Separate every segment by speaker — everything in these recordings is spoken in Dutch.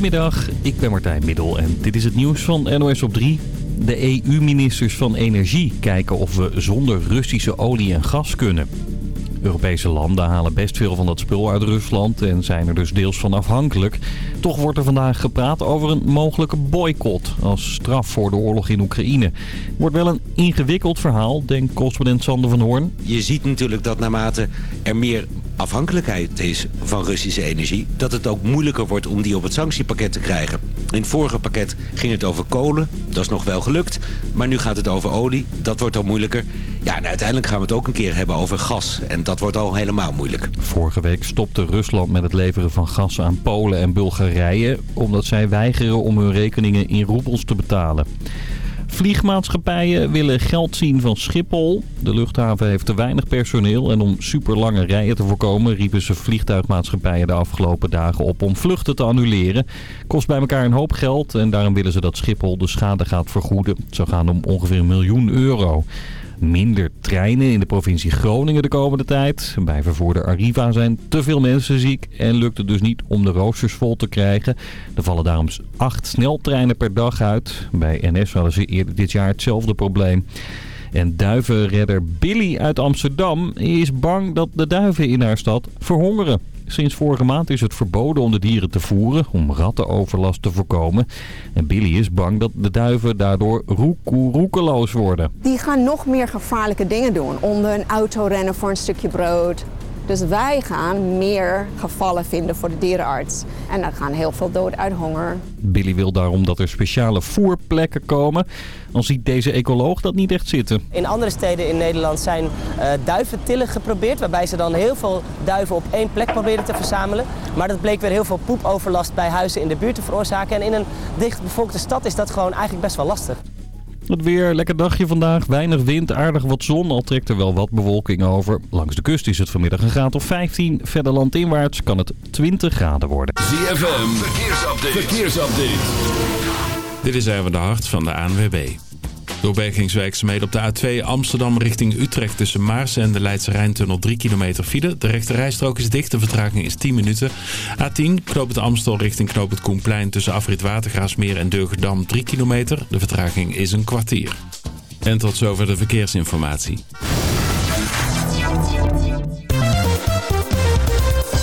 Speaker 1: Goedemiddag, ik ben Martijn Middel en dit is het nieuws van NOS op 3. De EU-ministers van Energie kijken of we zonder Russische olie en gas kunnen. Europese landen halen best veel van dat spul uit Rusland en zijn er dus deels van afhankelijk. Toch wordt er vandaag gepraat over een mogelijke boycott als straf voor de oorlog in Oekraïne. Wordt wel een ingewikkeld verhaal, denkt correspondent Sander van Hoorn.
Speaker 2: Je ziet natuurlijk dat naarmate er meer afhankelijkheid is van Russische energie... dat het ook moeilijker wordt om die op het sanctiepakket te krijgen. In het vorige pakket ging het over kolen, dat is nog wel gelukt. Maar nu gaat het over olie, dat wordt al moeilijker. Ja, en uiteindelijk gaan we het ook een keer hebben over gas. En dat wordt al helemaal moeilijk.
Speaker 1: Vorige week stopte Rusland met het leveren van gas aan Polen en Bulgarije... omdat zij weigeren om hun rekeningen in roebels te betalen. Vliegmaatschappijen willen geld zien van Schiphol. De luchthaven heeft te weinig personeel en om superlange rijen te voorkomen... riepen ze vliegtuigmaatschappijen de afgelopen dagen op om vluchten te annuleren. Kost bij elkaar een hoop geld en daarom willen ze dat Schiphol de schade gaat vergoeden. Het zou gaan om ongeveer een miljoen euro minder treinen in de provincie Groningen de komende tijd. Bij vervoerder Arriva zijn te veel mensen ziek en lukt het dus niet om de roosters vol te krijgen. Er vallen daarom acht sneltreinen per dag uit. Bij NS hadden ze eerder dit jaar hetzelfde probleem. En duivenredder Billy uit Amsterdam is bang dat de duiven in haar stad verhongeren. Sinds vorige maand is het verboden om de dieren te voeren, om rattenoverlast te voorkomen. En Billy is bang dat de duiven daardoor roekeloos worden.
Speaker 3: Die gaan nog meer gevaarlijke dingen doen. Onder een auto rennen voor een stukje brood. Dus wij gaan meer gevallen vinden voor de dierenarts. En dan gaan heel veel dood uit honger.
Speaker 1: Billy wil daarom dat er speciale voerplekken komen. Dan ziet deze ecoloog dat niet echt zitten.
Speaker 4: In andere steden in Nederland zijn uh, duiventillen geprobeerd... waarbij ze dan heel veel duiven op één plek proberen te verzamelen. Maar dat bleek weer heel veel poepoverlast bij huizen in de buurt te veroorzaken. En in een dichtbevolkte stad is dat gewoon eigenlijk best wel lastig.
Speaker 1: Het weer, lekker dagje vandaag. Weinig wind, aardig wat zon. Al trekt er wel wat bewolking over. Langs de kust is het vanmiddag een graad of 15. Verder landinwaarts kan het 20 graden worden.
Speaker 5: ZFM, verkeersupdate. verkeersupdate. Dit is even de hart van de ANWB. Doorbergingswerkzaamheden op de A2 Amsterdam richting Utrecht tussen Maarsen en de Leidse Rijntunnel 3 kilometer file. De rechte rijstrook is dicht, de vertraging is 10 minuten. A10 Knoop het Amstel richting Knoop het Koenplein tussen Afrit Watergraasmeer en Deugerdam 3 kilometer. De vertraging is een kwartier. En tot zover de verkeersinformatie.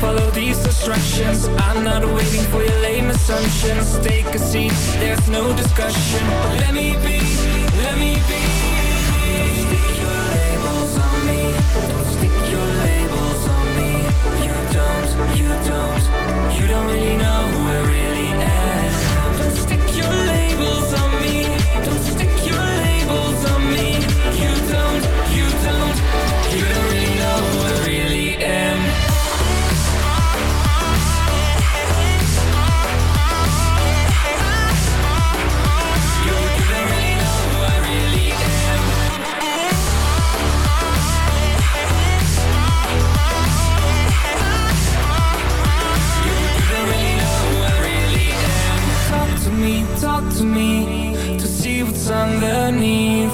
Speaker 6: Follow these instructions. I'm not waiting for your lame assumptions. Take a seat. There's no discussion. Let me be. Let me be. Don't stick your labels on me. Don't stick your labels on me. You don't. You don't. You don't really know
Speaker 7: underneath.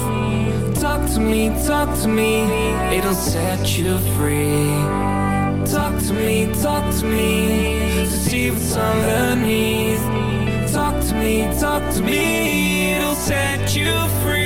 Speaker 7: Talk to me, talk to me, it'll set you free. Talk to me, talk to me to see what's underneath. Talk to me, talk to me, it'll set you free.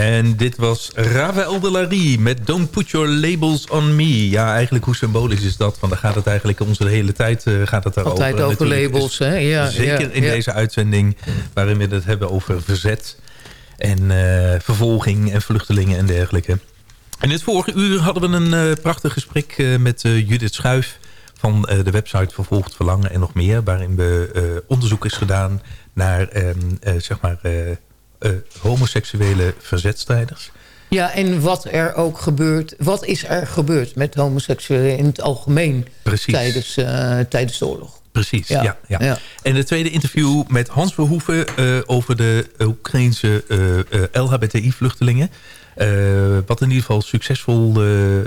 Speaker 8: En dit was Ravel de Larie met Don't Put Your Labels on Me. Ja, eigenlijk hoe symbolisch is dat? Want daar gaat het eigenlijk onze hele tijd uh, gaat het daarover.
Speaker 9: Altijd over labels, hè? Ja,
Speaker 8: zeker
Speaker 9: ja,
Speaker 8: in
Speaker 9: ja.
Speaker 8: deze uitzending waarin we het hebben over verzet en eh, vervolging en vluchtelingen en dergelijke. In het vorige uur hadden we een eh, prachtig gesprek met Judith Schuif van de website Vervolgd Verlangen en nog meer. Waarin we onderzoek is gedaan naar ehm, eh, zeg maar, eh, homoseksuele verzetstrijders.
Speaker 9: Ja, en wat er ook gebeurt. Wat is er gebeurd met homoseksuelen in het algemeen
Speaker 8: Precies.
Speaker 9: tijdens, eh, tijdens de oorlog?
Speaker 8: Precies,
Speaker 9: Ja,
Speaker 8: ja. ja,
Speaker 9: ja.
Speaker 8: En het tweede interview met Hans Verhoeven eh, over de Oekraïnse LHBTI-vluchtelingen. Eh, wat in ieder geval succesvol eh, eh,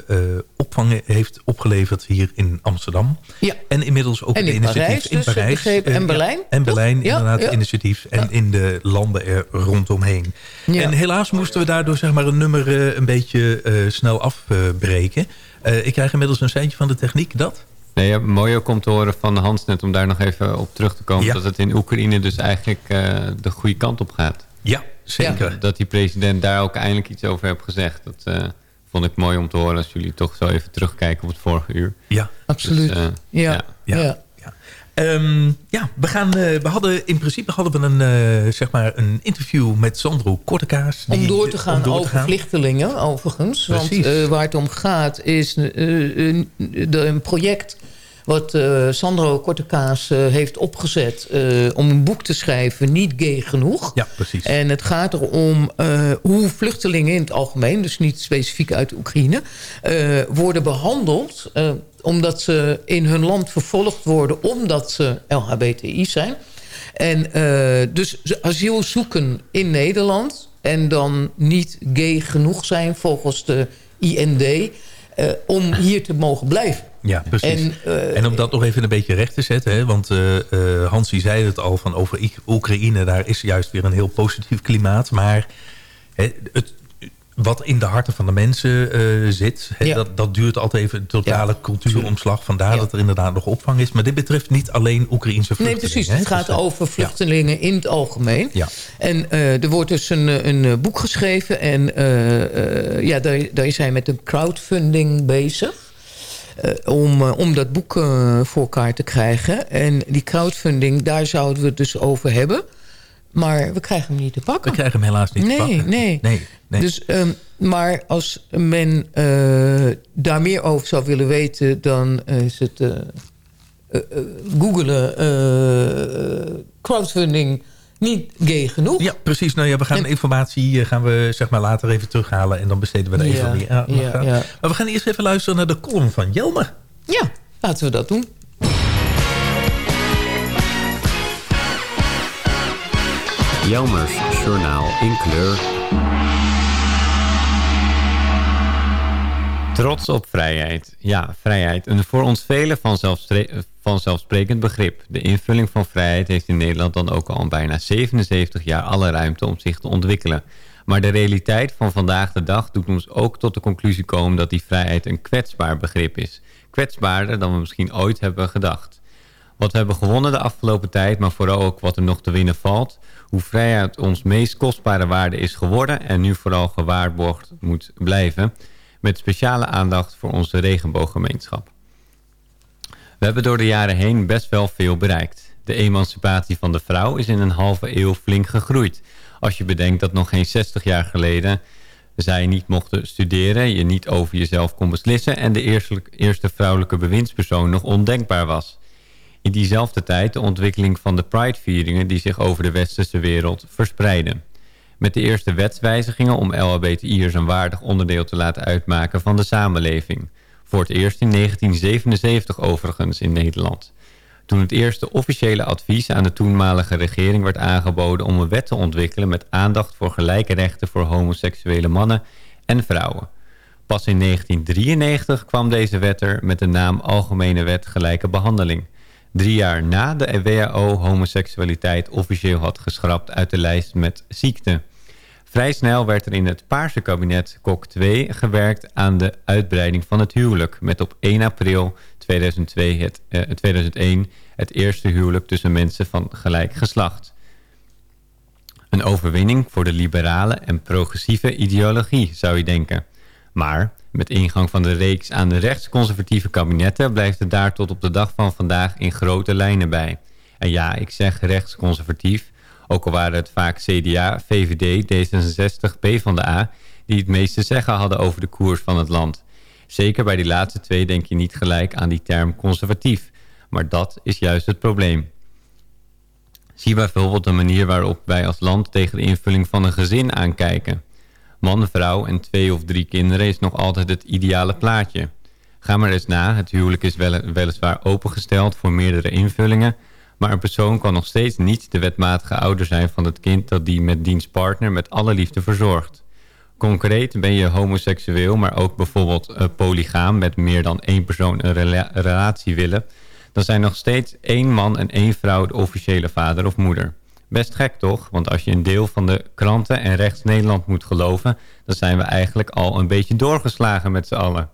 Speaker 8: opvang heeft opgeleverd hier in Amsterdam.
Speaker 9: Ja.
Speaker 8: En inmiddels ook
Speaker 9: En
Speaker 8: het
Speaker 9: in
Speaker 8: initiatief
Speaker 9: Parijs,
Speaker 8: in
Speaker 9: dus,
Speaker 8: Parijs.
Speaker 9: begrepen. En
Speaker 8: Eh, ja,
Speaker 9: Berlijn,
Speaker 8: en? Berlijn,
Speaker 9: Ja,
Speaker 8: inderdaad,
Speaker 9: ja.
Speaker 8: initiatief. En in de landen er rondomheen.
Speaker 9: Ja.
Speaker 8: En helaas moesten we daardoor zeg maar, een nummer een beetje eh, snel afbreken. Eh, ik krijg inmiddels een seintje van de techniek. Dat?
Speaker 10: Nee, ja, mooi ook om te horen van Hans net om daar nog even op terug te komen.
Speaker 8: Ja.
Speaker 10: Dat het in Oekraïne dus eigenlijk eh, de goede kant op gaat.
Speaker 8: Ja, zeker.
Speaker 10: Dat, dat die president daar ook eindelijk iets over heeft gezegd. Dat eh, vond ik mooi om te horen als jullie toch zo even terugkijken op het vorige uur.
Speaker 8: Ja,
Speaker 9: Absoluut.
Speaker 10: Dus, eh,
Speaker 9: ja.
Speaker 8: Ja.
Speaker 9: Ja.
Speaker 8: Ehm, ja, we, gaan, eh, we hadden in principe hadden we een, eh, zeg maar een interview met Sandro Kortekaas.
Speaker 9: Om door te gaan
Speaker 8: te
Speaker 9: over
Speaker 8: gaan.
Speaker 9: vluchtelingen, overigens.
Speaker 8: Precies.
Speaker 9: Want eh, waar het om gaat is een project... wat eh, Sandro Kortekaas eh, heeft opgezet eh, om een boek te schrijven... Niet gay genoeg.
Speaker 8: Ja, precies.
Speaker 9: En het gaat erom hoe vluchtelingen in het algemeen... dus niet specifiek uit Oekraïne... worden behandeld... eh, omdat ze in hun land vervolgd worden... omdat ze LHBTI zijn... En dus asiel zoeken in Nederland... en dan niet gay genoeg zijn volgens de IND... om hier te mogen blijven.
Speaker 8: Ja, precies.
Speaker 9: En,
Speaker 8: En,
Speaker 9: eh,
Speaker 8: om dat nog even een beetje recht te zetten. Hè, want Hansie zei het al van over Oekraïne. Daar is juist weer een heel positief klimaat. Maar hè, het, wat in de harten van de mensen zit... Hè,
Speaker 9: Ja.
Speaker 8: dat, dat duurt altijd even een totale cultuuromslag. Vandaar
Speaker 9: Ja.
Speaker 8: dat er inderdaad nog opvang is. Maar dit betreft niet alleen Oekraïnse
Speaker 9: Nee,
Speaker 8: vluchtelingen.
Speaker 9: precies.
Speaker 8: hè.
Speaker 9: Het gaat
Speaker 8: Dus,
Speaker 9: over vluchtelingen in het algemeen.
Speaker 8: Ja.
Speaker 9: En er wordt dus een, een boek geschreven. En ja, daar, daar is hij met een crowdfunding bezig. Eh, om, eh, om dat boek eh, voor elkaar te krijgen. En die crowdfunding, daar zouden we het dus over hebben. Maar we krijgen hem niet te pakken.
Speaker 8: We krijgen hem helaas niet
Speaker 9: nee,
Speaker 8: te pakken.
Speaker 9: Nee,
Speaker 8: Nee, nee.
Speaker 9: Dus, ehm, maar als men daar meer over zou willen weten... dan is het eh, googelen crowdfunding niet gay genoeg.
Speaker 8: Ja, precies. Nou ja, we gaan de informatie eh, gaan we, zeg maar, later even terughalen. En dan besteden we er even
Speaker 9: Ja,
Speaker 8: meer aan.
Speaker 9: ja, ja.
Speaker 8: Maar we gaan eerst even luisteren naar de column van Jelme.
Speaker 9: Ja, laten we dat doen.
Speaker 10: Jelmers Journaal in kleur. Trots op vrijheid. Ja, vrijheid. Een voor ons velen vanzelfstre- vanzelfsprekend begrip. De invulling van vrijheid heeft in Nederland dan ook al bijna 77 jaar alle ruimte om zich te ontwikkelen. Maar de realiteit van vandaag de dag doet ons ook tot de conclusie komen dat die vrijheid een kwetsbaar begrip is. Kwetsbaarder dan we misschien ooit hebben gedacht. Wat we hebben gewonnen de afgelopen tijd, maar vooral ook wat er nog te winnen valt. Hoe vrijheid ons meest kostbare waarde is geworden en nu vooral gewaarborgd moet blijven. Met speciale aandacht voor onze regenbooggemeenschap. We hebben door de jaren heen best wel veel bereikt. De emancipatie van de vrouw is in een halve eeuw flink gegroeid. Als je bedenkt dat nog geen 60 jaar geleden zij niet mochten studeren, je niet over jezelf kon beslissen en de eerste, vrouwelijke bewindspersoon nog ondenkbaar was. In diezelfde tijd de ontwikkeling van de Pride-vieringen die zich over de westerse wereld verspreiden. Met de eerste wetswijzigingen om LHBTI'ers een waardig onderdeel te laten uitmaken van de samenleving. Voor het eerst in 1977 overigens in Nederland. Toen het eerste officiële advies aan de toenmalige regering werd aangeboden om een wet te ontwikkelen met aandacht voor gelijke rechten voor homoseksuele mannen en vrouwen. Pas in 1993 kwam deze wet er met de naam Algemene Wet Gelijke Behandeling. Drie jaar na de WHO homoseksualiteit officieel had geschrapt uit de lijst met ziekte. Vrij snel werd er in het Paarse kabinet Kok 2 gewerkt aan de uitbreiding van het huwelijk... met op 1 april 2002 het, eh, 2001 het eerste huwelijk tussen mensen van gelijk geslacht. Een overwinning voor de liberale en progressieve ideologie, zou je denken. Maar met ingang van de reeks aan de rechtsconservatieve kabinetten... blijft het daar tot op de dag van vandaag in grote lijnen bij. En ja, ik zeg rechtsconservatief... ook al waren het vaak CDA, VVD, D66, PvdA... die het meeste zeggen hadden over de koers van het land. Zeker bij die laatste twee denk je niet gelijk aan die term conservatief. Maar dat is juist het probleem. Zie bijvoorbeeld de manier waarop wij als land tegen de invulling van een gezin aankijken. Man, vrouw en twee of drie kinderen is nog altijd het ideale plaatje. Ga maar eens na, het huwelijk is wel, weliswaar opengesteld voor meerdere invullingen... maar een persoon kan nog steeds niet de wetmatige ouder zijn van het kind... dat die met diens partner met alle liefde verzorgt. Concreet ben je homoseksueel, maar ook bijvoorbeeld uh, polygaam... met meer dan één persoon een rela relatie willen... dan zijn nog steeds één man en één vrouw de officiële vader of moeder... Best gek toch? Want als je een deel van de kranten en rechts Nederland moet geloven... dan zijn we eigenlijk al een beetje doorgeslagen met z'n allen.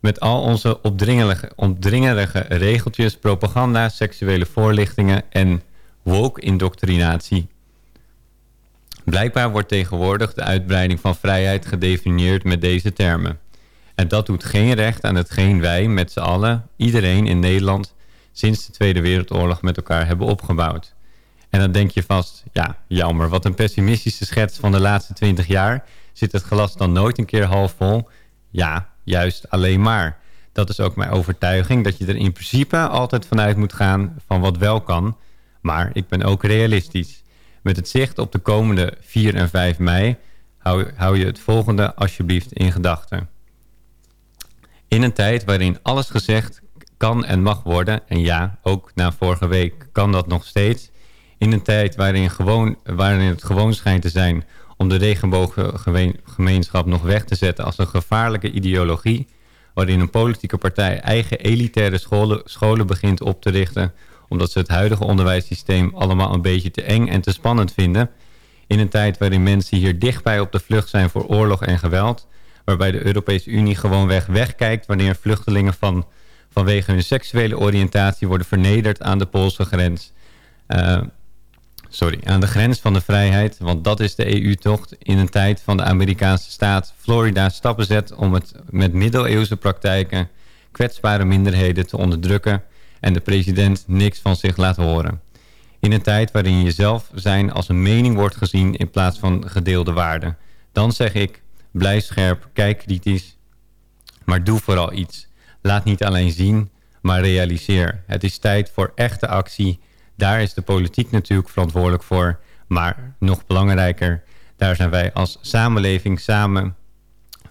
Speaker 10: Met al onze opdringerige, opdringerige regeltjes, propaganda, seksuele voorlichtingen en woke-indoctrinatie. Blijkbaar wordt tegenwoordig de uitbreiding van vrijheid gedefinieerd met deze termen. En dat doet geen recht aan hetgeen wij met z'n allen, iedereen in Nederland... sinds de Tweede Wereldoorlog met elkaar hebben opgebouwd. En dan denk je vast, ja, jammer, wat een pessimistische schets van de laatste twintig jaar. Zit het glas dan nooit een keer half vol? Ja, juist alleen maar. Dat is ook mijn overtuiging, dat je er in principe altijd vanuit moet gaan van wat wel kan. Maar ik ben ook realistisch. Met het zicht op de komende 4 en 5 mei hou, hou je het volgende alsjeblieft in gedachten. In een tijd waarin alles gezegd kan en mag worden, en ja, ook na vorige week kan dat nog steeds in een tijd waarin, gewoon, waarin het gewoon schijnt te zijn om de regenbooggemeenschap nog weg te zetten als een gevaarlijke ideologie, waarin een politieke partij eigen elitaire scholen, scholen begint op te richten, omdat ze het huidige onderwijssysteem allemaal een beetje te eng en te spannend vinden, in een tijd waarin mensen hier dichtbij op de vlucht zijn voor oorlog en geweld, waarbij de Europese Unie gewoonweg wegkijkt wanneer vluchtelingen van, vanwege hun seksuele oriëntatie worden vernederd aan de Poolse grens. Uh, sorry, aan de grens van de vrijheid, want dat is de EU-tocht in een tijd van de Amerikaanse staat Florida stappen zet om het met middeleeuwse praktijken kwetsbare minderheden te onderdrukken en de president niks van zich laat horen. In een tijd waarin jezelf zijn als een mening wordt gezien in plaats van gedeelde waarden. Dan zeg ik, blijf scherp, kijk kritisch, maar doe vooral iets. Laat niet alleen zien, maar realiseer. Het is tijd voor echte actie Daar is de politiek natuurlijk verantwoordelijk voor. Maar nog belangrijker, daar zijn wij als samenleving samen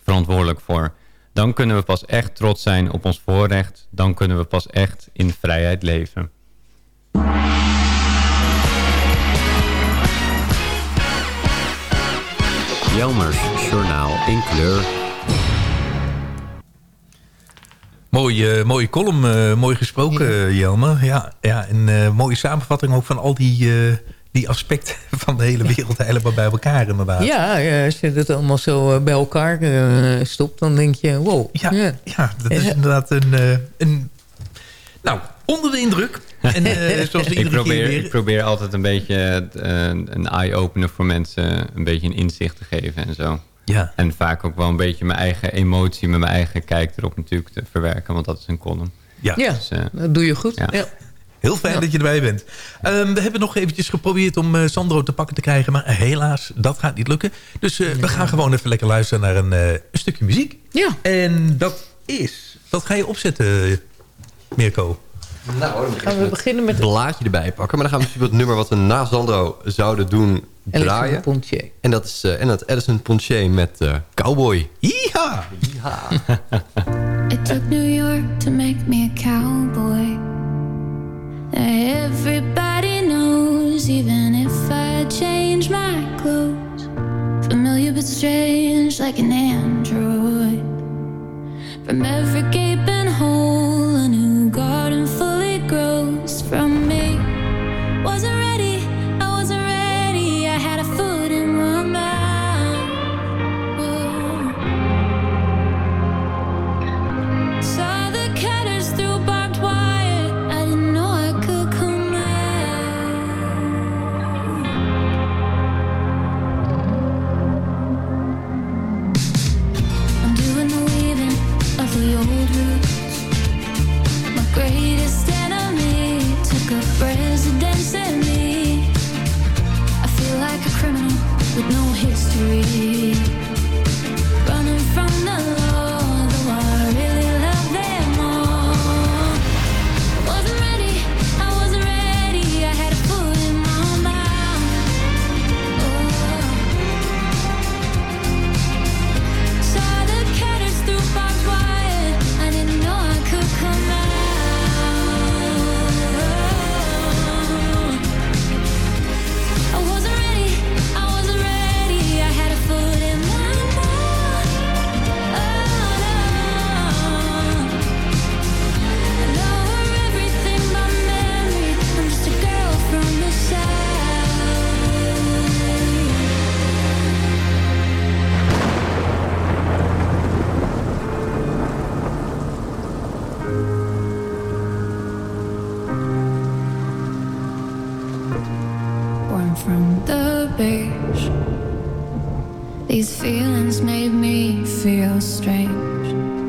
Speaker 10: verantwoordelijk voor. Dan kunnen we pas echt trots zijn op ons voorrecht. Dan kunnen we pas echt in vrijheid leven.
Speaker 11: Jelmers Journaal in kleur.
Speaker 8: Mooie, mooie column, eh, mooi gesproken, ja. Jelmer. Ja, ja, en uh, mooie samenvatting ook van al die, uh, die aspecten van de hele wereld helemaal bij elkaar inderdaad.
Speaker 9: Ja, ja als je het allemaal zo bij elkaar stopt, dan denk je, wow.
Speaker 8: Ja, ja. ja dat is inderdaad een, een... Nou, onder de indruk. En, uh, zoals
Speaker 10: ik, probeer, weer... ik probeer altijd een beetje uh, een eye-opener voor mensen... een beetje een inzicht te geven en zo.
Speaker 8: Ja.
Speaker 10: En vaak ook wel een beetje mijn eigen emotie... met mijn eigen kijk erop natuurlijk te verwerken. Want dat is een column.
Speaker 9: Ja, ja dus, uh, dat doe je goed. Ja. ja.
Speaker 8: Heel fijn ja. dat je erbij bent. Um, we hebben nog eventjes geprobeerd om uh, Sandro te pakken te krijgen. Maar helaas, dat gaat niet lukken. Dus uh, we gaan gewoon even lekker luisteren naar een, uh, een stukje muziek.
Speaker 9: Ja.
Speaker 8: En dat is... Wat ga je opzetten, Mirko?
Speaker 11: Nou, dan
Speaker 9: gaan we beginnen met
Speaker 11: het blaadje erbij pakken. Maar dan gaan we misschien het nummer wat we na Sandro zouden doen draaien.
Speaker 9: Pontier.
Speaker 11: En dat is uh, en dat Edison Pontier met uh, Cowboy.
Speaker 8: Yeeha!
Speaker 11: Yeeha!
Speaker 12: It took New York to make me a cowboy. Everybody knows, even if I change my clothes. Familiar but strange, like an These feelings made me feel strange.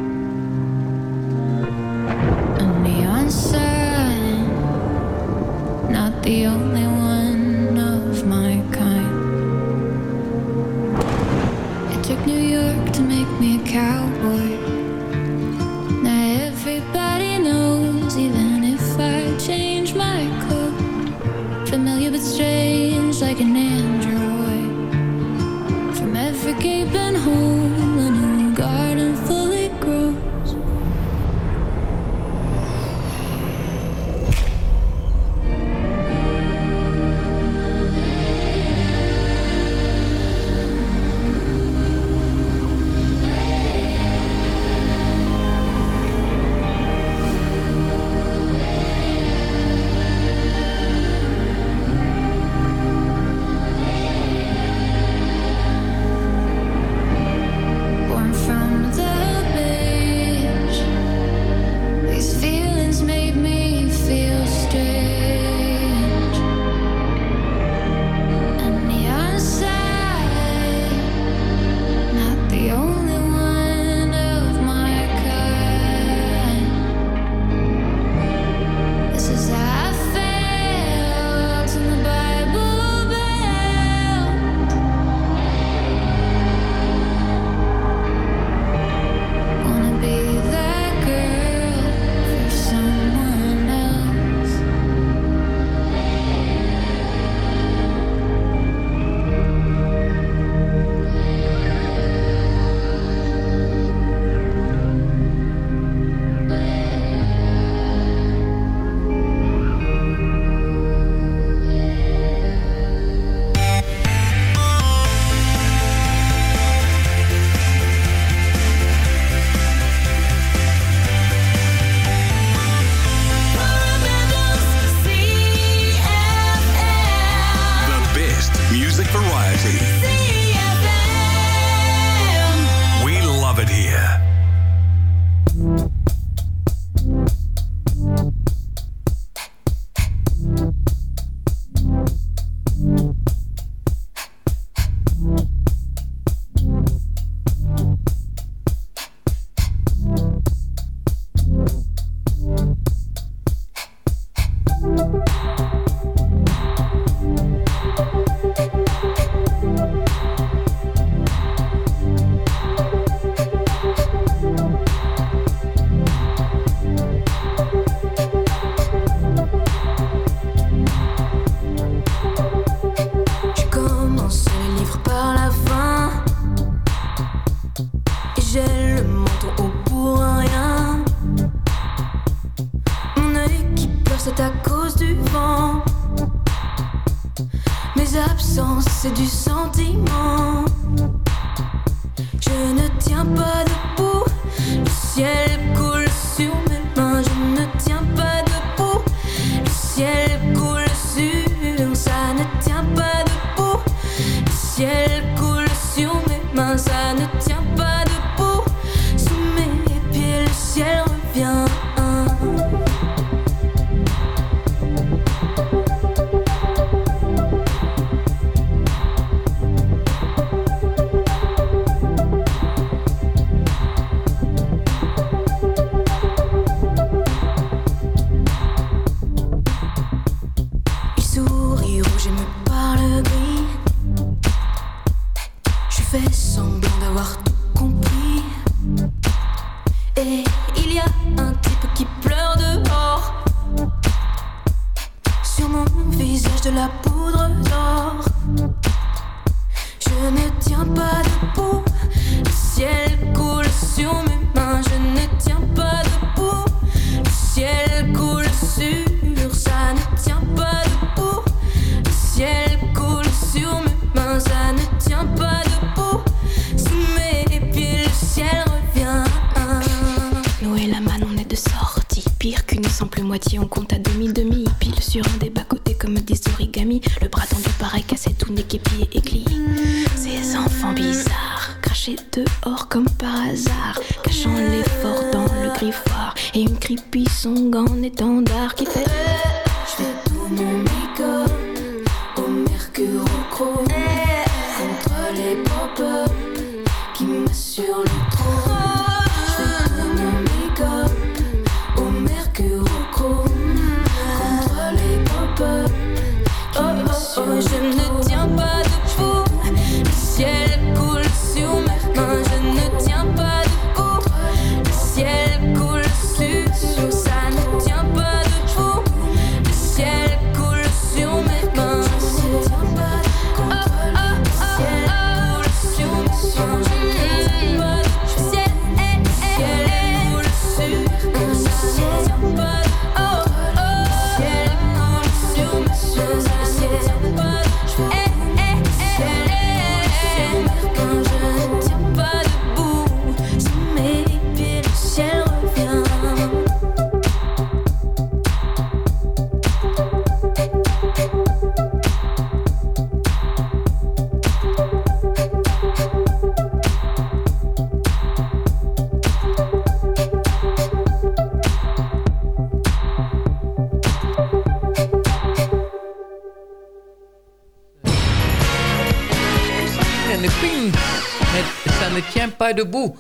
Speaker 12: Pas debout.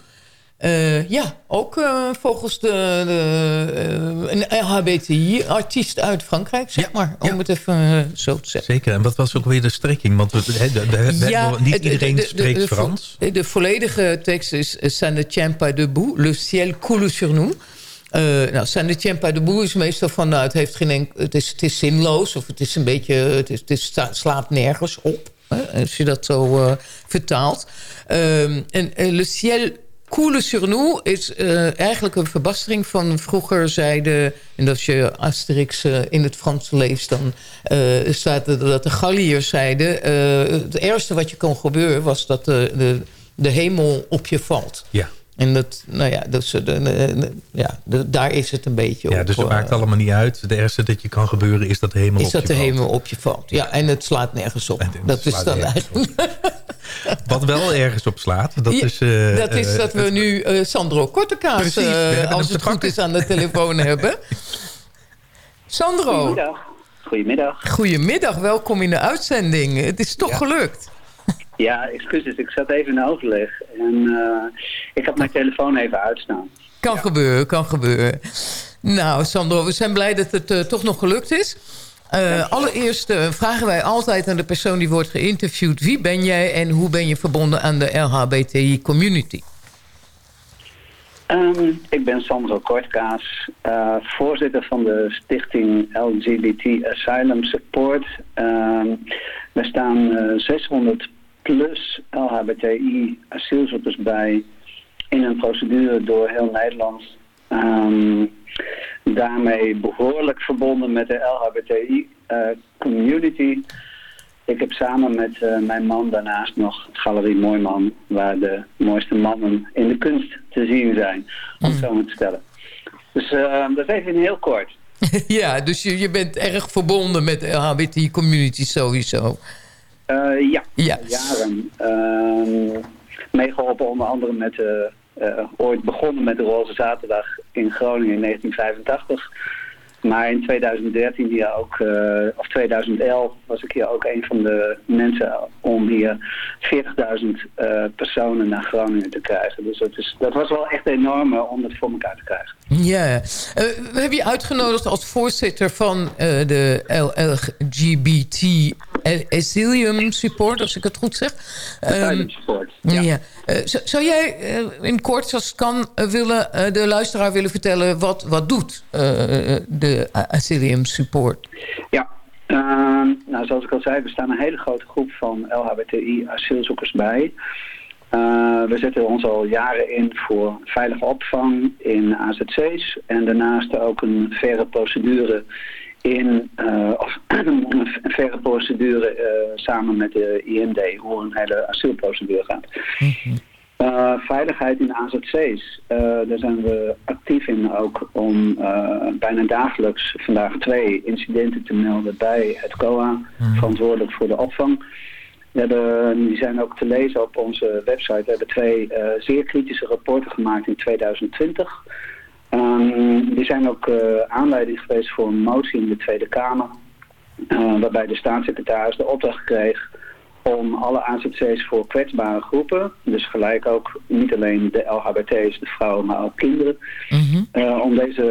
Speaker 13: Eh,
Speaker 9: ja, ook eh, volgens de, de, eh, een LHBTI-artiest uit Frankrijk, zeg maar. Om het even zo te zeggen.
Speaker 8: Zeker, en wat was ook weer de strekking? Want we, de- de- de- niet
Speaker 9: de-
Speaker 8: iedereen
Speaker 9: de- de-
Speaker 8: spreekt
Speaker 9: de
Speaker 8: Frans.
Speaker 9: De, volledige tekst is Ça ne tient pas debout, le ciel coule sur nous. Nou, ça ne tient pas debout is meestal van, nou, het, heeft geen enk- het, is, het is zinloos of het is een beetje, het, is, het is, slaat nergens op. Als je dat zo eh, vertaalt. Ehm, en eh, le ciel coule sur nous is eh, eigenlijk een verbastering van vroeger zeiden... en als je Asterix in het Frans leest... dan staat dat de Galliërs zeiden... het ergste wat je kon gebeuren was dat de, de, de hemel op je valt.
Speaker 8: Ja.
Speaker 9: En dat, nou ja, dat, is, de, de- de- ja de- daar is het een beetje
Speaker 8: Ja,
Speaker 9: op.
Speaker 8: dus het
Speaker 9: eh,
Speaker 8: maakt allemaal niet uit. Het ergste dat je kan gebeuren is dat de hemel
Speaker 9: is
Speaker 8: op
Speaker 9: dat
Speaker 8: je
Speaker 9: de
Speaker 8: valt.
Speaker 9: hemel op je valt. Ja, en het slaat nergens op. Dat is dan eigenlijk...
Speaker 8: Wat wel ergens op slaat, dat
Speaker 9: Ja,
Speaker 8: is... eh,
Speaker 9: dat is
Speaker 8: eh,
Speaker 9: dat we
Speaker 8: het-
Speaker 9: nu eh, Sandro Kortekaas, eh,
Speaker 8: hebben
Speaker 9: als het goed is, aan de telefoon hebben. Sandro.
Speaker 14: Goedemiddag. Goedemiddag.
Speaker 9: Goedemiddag, welkom in de uitzending. Het is toch gelukt.
Speaker 14: Ja, excuses, ik zat even in overleg en eh, ik had mijn telefoon even uitstaan.
Speaker 9: Kan gebeuren, kan gebeuren. Nou, Sandro, we zijn blij dat het eh, toch nog gelukt is. Eh, allereerst eh, vragen wij altijd aan de persoon die wordt geïnterviewd... wie ben jij en hoe ben je verbonden aan de LHBTI-community?
Speaker 14: Ehm, ik ben Sandro Kortkaas, eh, voorzitter van de stichting LGBT Asylum Support. Ehm we staan eh, 600 plus LHBTI asielzoekers bij in een procedure door heel Nederland. Ehm, daarmee behoorlijk verbonden met de LHBTI eh, community. ik heb samen met eh, mijn man daarnaast nog het Galerie Mooiman, waar de mooiste mannen in de kunst te zien zijn, om het zo maar te stellen. Dus eh, dat is even heel kort.
Speaker 9: ja, dus je, je bent erg verbonden met de LHBT-community sowieso.
Speaker 14: Eh, ja,
Speaker 9: Ja.
Speaker 14: jaren. Ehm, meegeholpen onder andere met, eh, eh, ooit begonnen met de Roze Zaterdag in Groningen in 1985. Maar in 2013 hier ook, eh, of 2011 was ik hier ook een van de mensen om hier 40.000 eh, personen naar Groningen te krijgen. Dus dat, is, dat was wel echt enorm eh, om het voor elkaar te krijgen.
Speaker 9: Ja, we hebben je uitgenodigd als voorzitter van de LGBT Asylum Support, als ik het goed zeg.
Speaker 14: Asylum
Speaker 9: Ehm,
Speaker 14: Support,
Speaker 9: ja. Zou jij eh, in kort, als het kan, eh, willen, eh, de luisteraar willen vertellen... wat, wat doet eh, de Asylum Support?
Speaker 14: Ja, ehm, nou, zoals ik al zei, we staan een hele grote groep van LHBTI-asielzoekers bij. Eh, we zetten ons al jaren in voor veilige opvang in AZC's en daarnaast ook een faire procedure in, eh, of een faire procedure eh, samen met de IND, hoe een hele asielprocedure gaat. Eh, veiligheid in AZC's, eh, daar zijn we actief in ook om bijna dagelijks vandaag twee incidenten te melden bij het COA, verantwoordelijk voor de opvang. We hebben, die zijn ook te lezen op onze website. We hebben twee zeer kritische rapporten gemaakt in 2020. Ehm, die zijn ook eh, aanleiding geweest voor een motie in de Tweede Kamer. eh, waarbij de staatssecretaris de opdracht kreeg om alle AZC's voor kwetsbare groepen, dus gelijk ook niet alleen de LHBT's, de vrouwen, maar ook kinderen, eh, om deze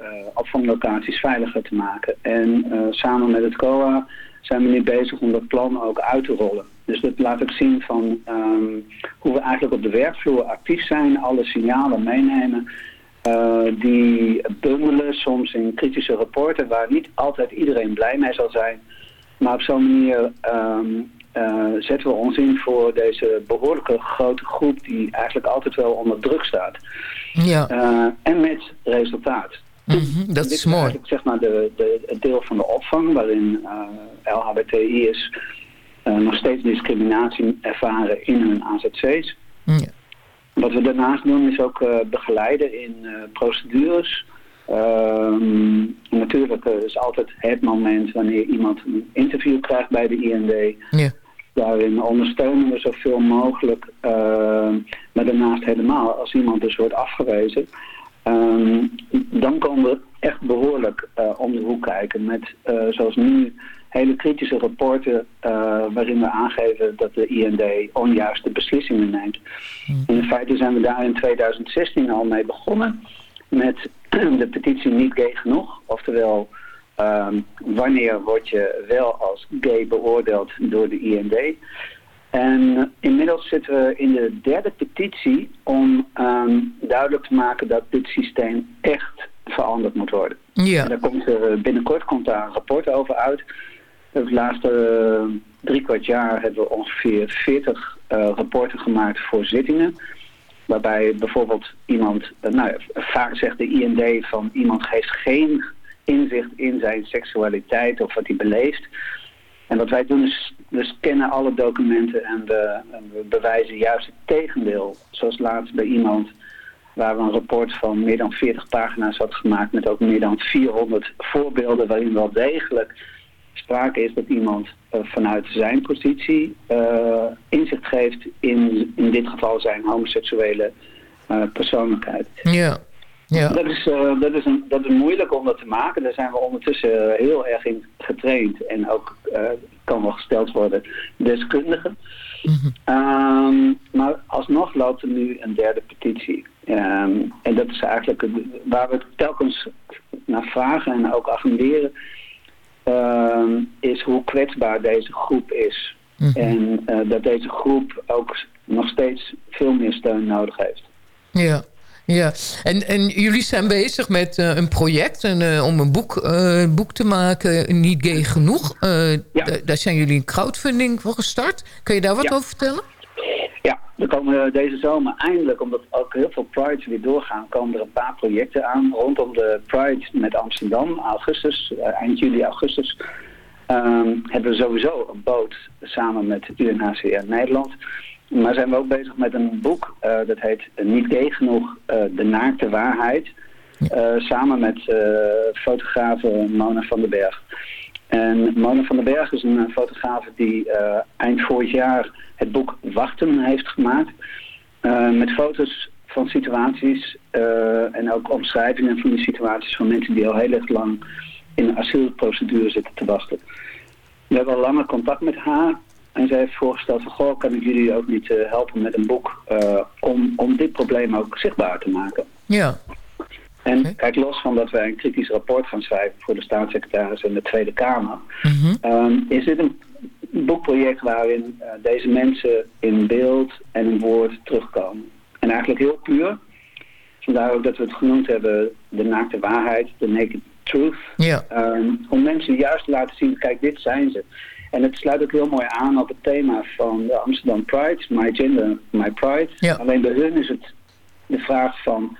Speaker 14: eh, opvanglocaties veiliger te maken. En samen met het COA zijn we nu bezig om dat plan ook uit te rollen. Dus dat laat ook zien van ehm, hoe we eigenlijk op de werkvloer actief zijn, alle signalen meenemen. Eh, die bundelen soms in kritische rapporten waar niet altijd iedereen blij mee zal zijn. Maar op zo'n manier ehm, eh, zetten we ons in voor deze behoorlijke grote groep die eigenlijk altijd wel onder druk staat.
Speaker 9: Ja.
Speaker 14: Eh, en met resultaat.
Speaker 9: Mhm, dat
Speaker 14: Dit
Speaker 9: is mooi.
Speaker 14: eigenlijk, zeg maar de, de, het deel van de opvang waarin eh LHBTI'ers eh, nog steeds discriminatie ervaren in hun AZC's.
Speaker 9: Ja.
Speaker 14: Wat we daarnaast doen is ook eh, begeleiden in eh, procedures. Ehm, natuurlijk eh, is altijd het moment wanneer iemand een interview krijgt bij de IND.
Speaker 9: Ja.
Speaker 14: Daarin ondersteunen we zoveel mogelijk. ehm, maar daarnaast helemaal, als iemand dus wordt afgewezen, ehm, dan komen we echt behoorlijk eh, om de hoek kijken. Met, zoals nu, hele kritische rapporten eh, waarin we aangeven dat de IND onjuiste beslissingen neemt. In feite zijn we daar in 2016 al mee begonnen met de petitie Niet Gay Genoeg. Oftewel, ehm, wanneer word je wel als gay beoordeeld door de IND? En inmiddels zitten we in de derde petitie om ehm, duidelijk te maken dat dit systeem echt veranderd moet worden.
Speaker 9: Ja.
Speaker 14: En daar komt, eh, binnenkort komt daar een rapport over uit. Het laatste eh, drie kwart jaar hebben we ongeveer 40 eh, rapporten gemaakt voor zittingen. Waarbij bijvoorbeeld iemand, eh, nou vaak zegt de IND van iemand heeft geen inzicht in zijn seksualiteit of wat hij beleeft. En wat wij doen is, we scannen alle documenten en we, en we bewijzen juist het tegendeel. Zoals laatst bij iemand waar we een rapport van meer dan 40 pagina's hadden gemaakt met ook meer dan 400 voorbeelden waarin wel degelijk sprake is dat iemand eh, vanuit zijn positie eh, inzicht geeft in, in dit geval zijn homoseksuele eh, persoonlijkheid.
Speaker 9: Ja. Ja.
Speaker 14: Dat, is, dat, is een, dat is moeilijk om dat te maken. Daar zijn we ondertussen heel erg in getraind. En ook kan wel gesteld worden deskundigen. Ehm, maar alsnog loopt er nu een derde petitie. Ehm, en dat is eigenlijk waar we telkens naar vragen en ook agenderen. Ehm, is hoe kwetsbaar deze groep is. En eh, dat deze groep ook nog steeds veel meer steun nodig heeft.
Speaker 9: Ja, ja. En, en jullie zijn bezig met eh, een project en, eh, om een boek, boek te maken, Niet Gay Genoeg. Daar zijn jullie een crowdfunding voor gestart. Kun je daar wat
Speaker 14: Ja.
Speaker 9: over vertellen?
Speaker 14: Er komen deze zomer eindelijk, omdat ook heel veel Prides weer doorgaan, komen er een paar projecten aan rondom de Pride met Amsterdam, augustus, eh, eind juli, augustus. ehm, hebben we sowieso een boot samen met UNHCR Nederland. Maar zijn we ook bezig met een boek, eh, dat heet Niet gay genoeg, eh, de naakte waarheid. Eh, samen met fotografe Mona van den Berg. En Mona van den Berg is een fotograaf die eind vorig jaar het boek Wachten heeft gemaakt. met foto's van situaties en ook omschrijvingen van die situaties van mensen die al heel erg lang in een asielprocedure zitten te wachten. We hebben al langer contact met haar en zij heeft voorgesteld van, goh, kan ik jullie ook niet eh, helpen met een boek eh, om, om dit probleem ook zichtbaar te maken.
Speaker 9: Ja.
Speaker 14: En kijk, los van dat wij een kritisch rapport gaan schrijven voor de staatssecretaris en de Tweede Kamer, ehm, is dit een boekproject waarin eh, deze mensen in beeld en in woord terugkomen. En eigenlijk heel puur. Vandaar ook dat we het genoemd hebben, de naakte waarheid, de naked truth. Ehm, om mensen juist te laten zien, kijk, dit zijn ze. En het sluit ook heel mooi aan op het thema van de Amsterdam Pride, My Gender, My Pride. Alleen bij hun is het de vraag van,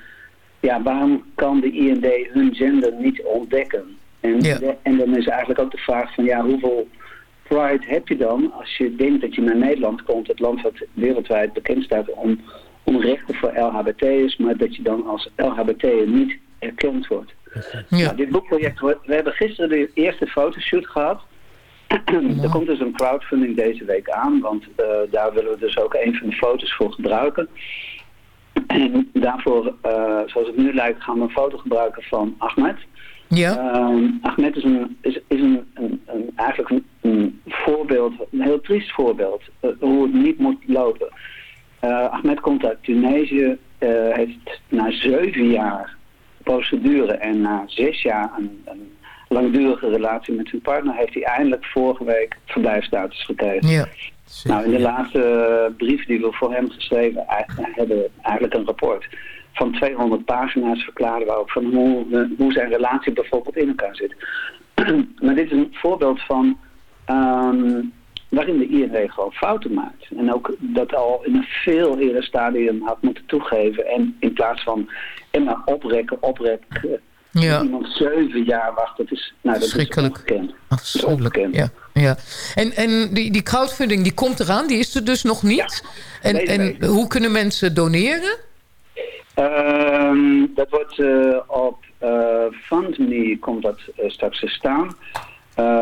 Speaker 14: ja, waarom kan de IND hun gender niet ontdekken? En,
Speaker 9: Ja.
Speaker 14: de- en dan is eigenlijk ook de vraag van, ja, hoeveel pride heb je dan als je denkt dat je naar Nederland komt, het land wat wereldwijd bekend staat om, om rechten voor LHBT'ers, maar dat je dan als LHBT'er niet erkend wordt.
Speaker 9: Ja.
Speaker 14: Nou, dit boekproject, we, we hebben gisteren de eerste fotoshoot gehad. er komt dus een crowdfunding deze week aan, want eh, daar willen we dus ook een van de foto's voor gebruiken. En daarvoor, eh, zoals het nu lijkt, gaan we een foto gebruiken van Ahmed.
Speaker 9: Ja.
Speaker 14: Ehm, Ahmed is, een, is, is een, een, een- eigenlijk een, een voorbeeld, een heel triest voorbeeld, eh, hoe het niet moet lopen. Eh, Ahmed komt uit Tunesië, heeft na zeven jaar procedure en na zes jaar een, een langdurige relatie met zijn partner, heeft hij eindelijk vorige week verblijfsstatus gekregen.
Speaker 9: Ja.
Speaker 14: Nou, in de laatste brief die we voor hem geschreven hebben we eigenlijk een rapport van 200 pagina's verklaren we ook van hoe, hoe zijn relatie bijvoorbeeld in elkaar zit. maar dit is een voorbeeld van ehm, waarin de IND gewoon fouten maakt. En ook dat al in een veel eerder stadium had moeten toegeven. En in plaats van immer oprekken, oprekken,
Speaker 9: Ja.
Speaker 14: iemand zeven jaar wacht. Dat is, nou, dat is
Speaker 9: Schrikkelijk.
Speaker 14: ongekend.
Speaker 9: Afschuwelijk. Ja. Ja. En, en die, die crowdfunding die komt eraan, die is er dus nog niet. en en hoe kunnen mensen doneren?
Speaker 14: Ehm, dat wordt eh, op eh FundMe komt dat eh, straks te staan.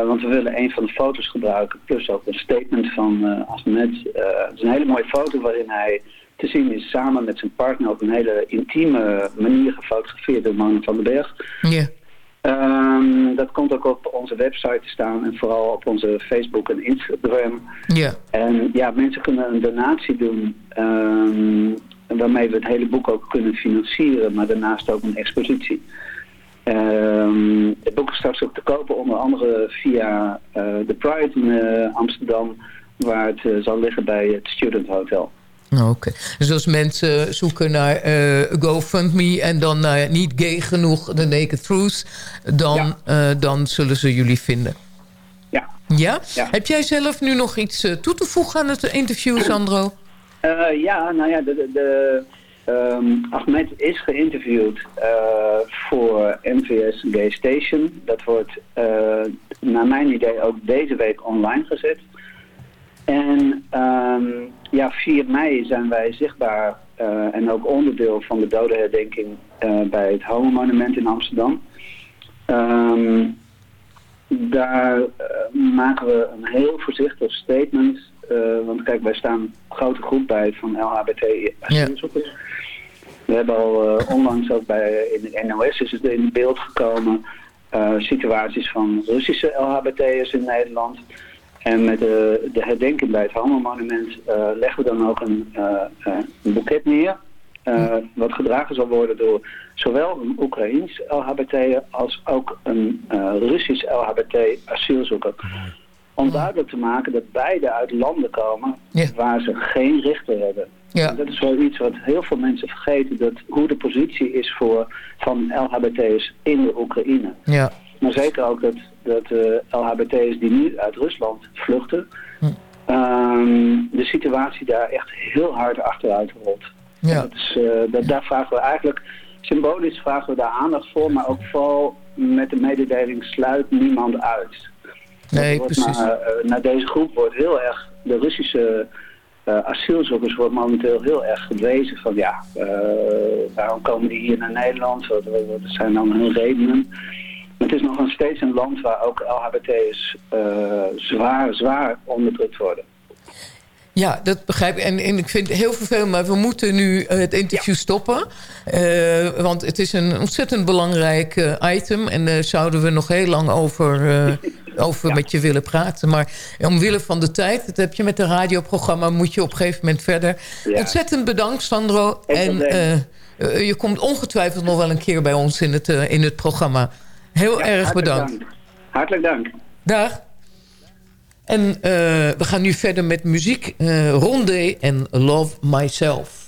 Speaker 14: Want we willen een van de foto's gebruiken, plus ook een statement van Ahmed. Het is een hele mooie foto waarin hij te zien is samen met zijn partner op een hele intieme manier gefotografeerd door Mona van den Berg.
Speaker 9: Ja.
Speaker 14: Ehm, dat komt ook op onze website te staan en vooral op onze Facebook en Instagram.
Speaker 9: Ja.
Speaker 14: En ja, mensen kunnen een donatie doen ehm, waarmee we het hele boek ook kunnen financieren, maar daarnaast ook een expositie. Ehm, het boek is straks ook te kopen, onder andere via eh, de Pride in eh, Amsterdam, waar het eh, zal liggen bij het Student Hotel.
Speaker 9: Nou, Oké. Dus als mensen zoeken naar eh, GoFundMe en dan naar niet gay genoeg, de Naked Truth, dan, eh, dan zullen ze jullie vinden.
Speaker 14: Ja.
Speaker 9: Ja?
Speaker 14: Ja.
Speaker 9: Heb jij zelf nu nog iets eh, toe te voegen aan het interview, Sandro?
Speaker 14: Ja, nou ja, de, de, de, ehm, Ahmed is geïnterviewd voor MVS Gay Station. Dat wordt naar mijn idee ook deze week online gezet. En ehm, ja, 4 mei zijn wij zichtbaar eh, en ook onderdeel van de dodenherdenking eh, bij het Homo Monument in Amsterdam. Ehm, daar eh, maken we een heel voorzichtig statement. want kijk, wij staan een grote groep bij van LHBT asielzoekers. We hebben al onlangs ook bij in de NOS is het in beeld gekomen situaties van Russische LHBT'ers in Nederland. En met de, de herdenking bij het Homo-monument eh, leggen we dan ook een, eh, eh, een boeket neer. eh, wat gedragen zal worden door zowel een Oekraïens LHBT'er als ook een eh, Russisch LHBT-asielzoeker. Om duidelijk te maken dat beide uit landen komen waar ze geen rechten hebben.
Speaker 9: Ja.
Speaker 14: En dat is wel iets wat heel veel mensen vergeten, dat hoe de positie is voor, van LHBT'ers in de Oekraïne.
Speaker 9: Ja.
Speaker 14: Maar zeker ook dat, dat uh, die nu uit Rusland vluchten, hm. ehm, de situatie daar echt heel hard achteruit rolt.
Speaker 9: Ja.
Speaker 14: Dat is, eh, dat, daar vragen we eigenlijk, symbolisch vragen we daar aandacht voor, maar ook vooral met de mededeling sluit niemand uit.
Speaker 15: Nee, precies.
Speaker 14: Eh, naar deze groep wordt heel erg, de Russische asielzoekers wordt momenteel heel erg gewezen van ja, waarom komen die hier naar Nederland? Wat, wat zijn dan hun redenen? Het is nog steeds een land waar ook LHBT'ers eh, zwaar, zwaar onderdrukt worden.
Speaker 15: Ja, dat begrijp ik. En, en, ik vind het heel vervelend, maar we moeten nu eh, het interview stoppen. Eh, want het is een ontzettend belangrijk item. En daar zouden we nog heel lang over, over met je willen praten. Maar omwille van de tijd, dat heb je met het radioprogramma... moet je op een gegeven moment verder. Ontzettend bedankt, Sandro. en je komt ongetwijfeld nog wel een keer bij ons in het, in het programma. Heel erg bedankt.
Speaker 14: Hartelijk dank.
Speaker 15: Dag. En eh, we gaan nu verder met muziek. Uh, Rondé en Love Myself.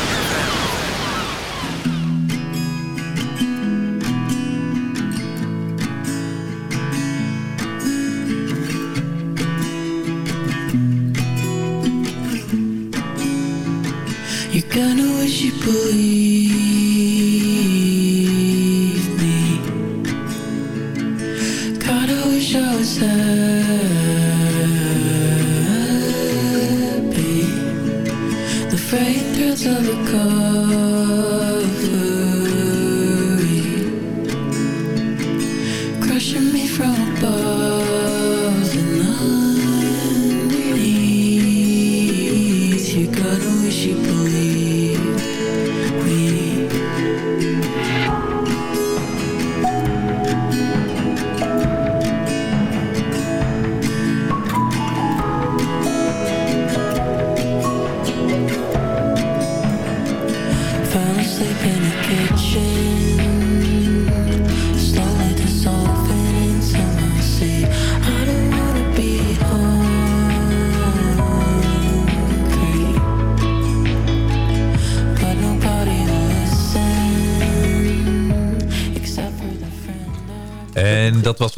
Speaker 13: Of the
Speaker 8: comes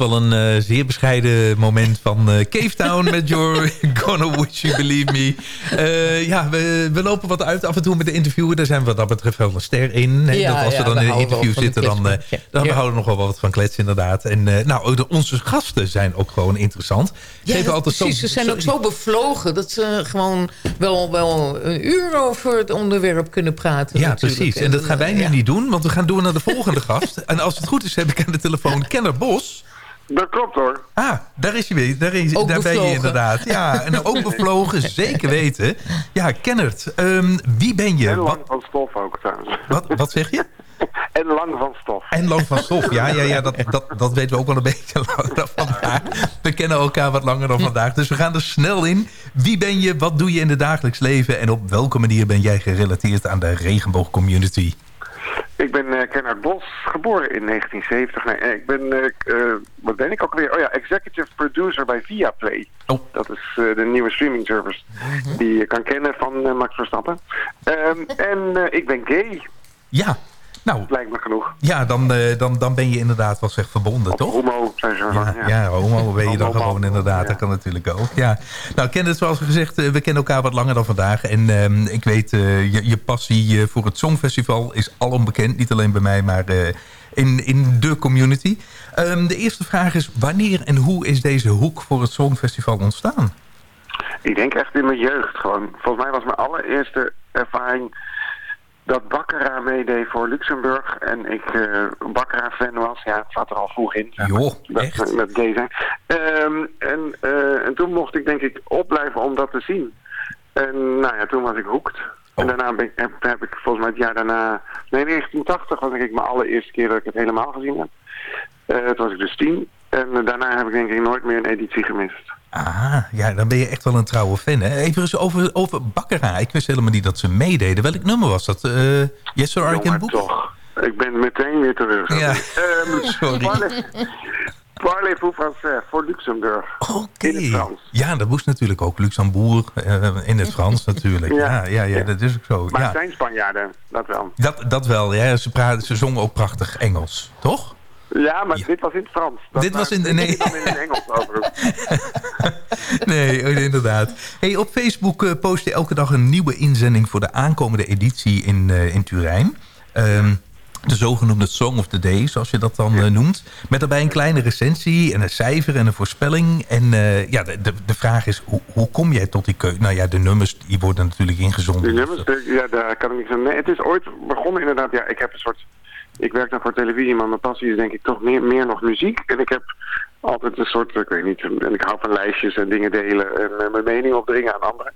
Speaker 8: wel een eh, zeer bescheiden moment van eh, Cave Town met Your Gonna Wish You Believe Me. Eh, ja, we, we lopen wat uit af en toe met de interviewen. Daar zijn we wat dat betreft wel een ster in. Hè?
Speaker 9: Ja,
Speaker 8: dat als
Speaker 9: ja,
Speaker 8: we dan
Speaker 9: we
Speaker 8: in een
Speaker 9: houden
Speaker 8: interview
Speaker 9: de
Speaker 8: zitten, dan, dan
Speaker 9: Ja.
Speaker 8: we houden nog wel wat van kletsen inderdaad. En nou, ook de, onze gasten zijn ook gewoon interessant. Ze
Speaker 9: Ja,
Speaker 8: altijd
Speaker 9: precies.
Speaker 8: zo,
Speaker 9: Ze zijn ook zo bevlogen dat ze gewoon wel, wel een uur over het onderwerp kunnen praten.
Speaker 8: Ja,
Speaker 9: natuurlijk.
Speaker 8: precies. En dat gaan wij nu niet doen, want we gaan door naar de volgende gast. En als het goed is, heb ik aan de telefoon Kenner Bos.
Speaker 16: Dat klopt hoor.
Speaker 8: Ah, daar is je weer. Daar, is, daar ben je inderdaad. Ja, en ook bevlogen, zeker weten. Ja, Kennert, ehm, wie ben je?
Speaker 16: En lang
Speaker 8: Wat,
Speaker 16: van stof ook trouwens.
Speaker 8: wat, wat zeg je?
Speaker 16: En lang van stof.
Speaker 8: En lang van stof. Ja, ja, ja dat, dat, dat weten we ook wel een beetje langer dan vandaag. We kennen elkaar wat langer dan vandaag. Dus we gaan er snel in. Wie ben je? Wat doe je in het dagelijks leven? En op welke manier ben jij gerelateerd aan de regenboogcommunity?
Speaker 16: Ik ben uh, Kennard Bos, geboren in 1970. Nee, ik ben, eh, eh, wat ben ik ook weer? Oh ja, executive producer bij Viaplay.
Speaker 8: Oh.
Speaker 16: Dat is de nieuwe streaming service die je kan kennen van Max Verstappen. Ehm, en ik ben gay.
Speaker 8: Ja, nou.
Speaker 16: Lijkt me genoeg.
Speaker 8: Ja, dan, eh, dan, dan ben je inderdaad wel zeg verbonden, toch?
Speaker 16: Homo, zijn ze
Speaker 8: Ja, ja, homo ben je dan
Speaker 16: Homo,
Speaker 8: gewoon inderdaad. Dat kan natuurlijk ook. Ja. Nou, Kenneth, zoals gezegd, eh, we kennen elkaar wat langer dan vandaag. En ehm, ik weet, eh, je, je passie voor het Songfestival is alom bekend. Niet alleen bij mij, maar in, in de community. Ehm, de eerste vraag is, wanneer en hoe is deze hoek voor het Songfestival ontstaan?
Speaker 16: Ik denk echt in mijn jeugd gewoon. Volgens mij was mijn allereerste ervaring dat Baccara meedeed voor Luxemburg. En ik eh Baccara-fan was. Ja, het zat er al vroeg in.
Speaker 8: Joh,
Speaker 16: dat, dat gay zijn. Ehm, en, eh, en toen mocht ik denk ik opblijven om dat te zien. En nou ja, toen was ik hoekt. En daarna ben ik, heb, heb ik volgens mij het jaar daarna... Nee, 1980 was denk ik mijn allereerste keer dat ik het helemaal gezien heb. Toen was ik dus tien. En daarna heb ik denk ik nooit meer een editie gemist.
Speaker 8: Ah, ja, dan ben je echt wel een trouwe fan. Hè? Even eens over, over Baccarat. Ik wist helemaal niet dat ze meededen. Welk nummer was dat? Eh yes, sir, I can book?
Speaker 16: toch. Ik ben meteen weer terug.
Speaker 8: Ja,
Speaker 16: Ehm,
Speaker 8: sorry.
Speaker 16: Parlez- Parlez-vous français voor Luxemburg.
Speaker 8: Oké. Ja, dat moest natuurlijk ook Luxembourg eh, in het Frans natuurlijk. Ja, ja, ja, dat is ook zo.
Speaker 16: Maar
Speaker 8: ja.
Speaker 16: het zijn Spanjaarden, dat wel.
Speaker 8: Dat, dat wel, ja. Ze, praten, ze zongen ook prachtig Engels, toch?
Speaker 16: Ja, maar dit was in het Frans. Dat
Speaker 8: Dit was in de- nee.
Speaker 16: het dan in het Engels over.
Speaker 8: Nee, oh, inderdaad. Hey, op Facebook eh, post je elke dag een nieuwe inzending... voor de aankomende editie in, eh, in Turijn. Ehm, de zogenoemde Song of the Day, zoals je dat dan eh, noemt. Met daarbij een kleine recensie en een cijfer en een voorspelling. En ja, de, de, de vraag is, hoe, hoe kom jij tot die keuze? Nou ja, de nummers die worden natuurlijk ingezonden.
Speaker 16: Die nummers, de- ja, daar kan ik niks aan. Nee, het is ooit begonnen inderdaad. Ja, ik heb een soort... Ik werk dan voor televisie, maar mijn passie is denk ik toch meer, meer nog muziek. En ik heb altijd een soort, ik weet niet, en ik hou van lijstjes en dingen delen en eh, mijn mening opdringen aan anderen.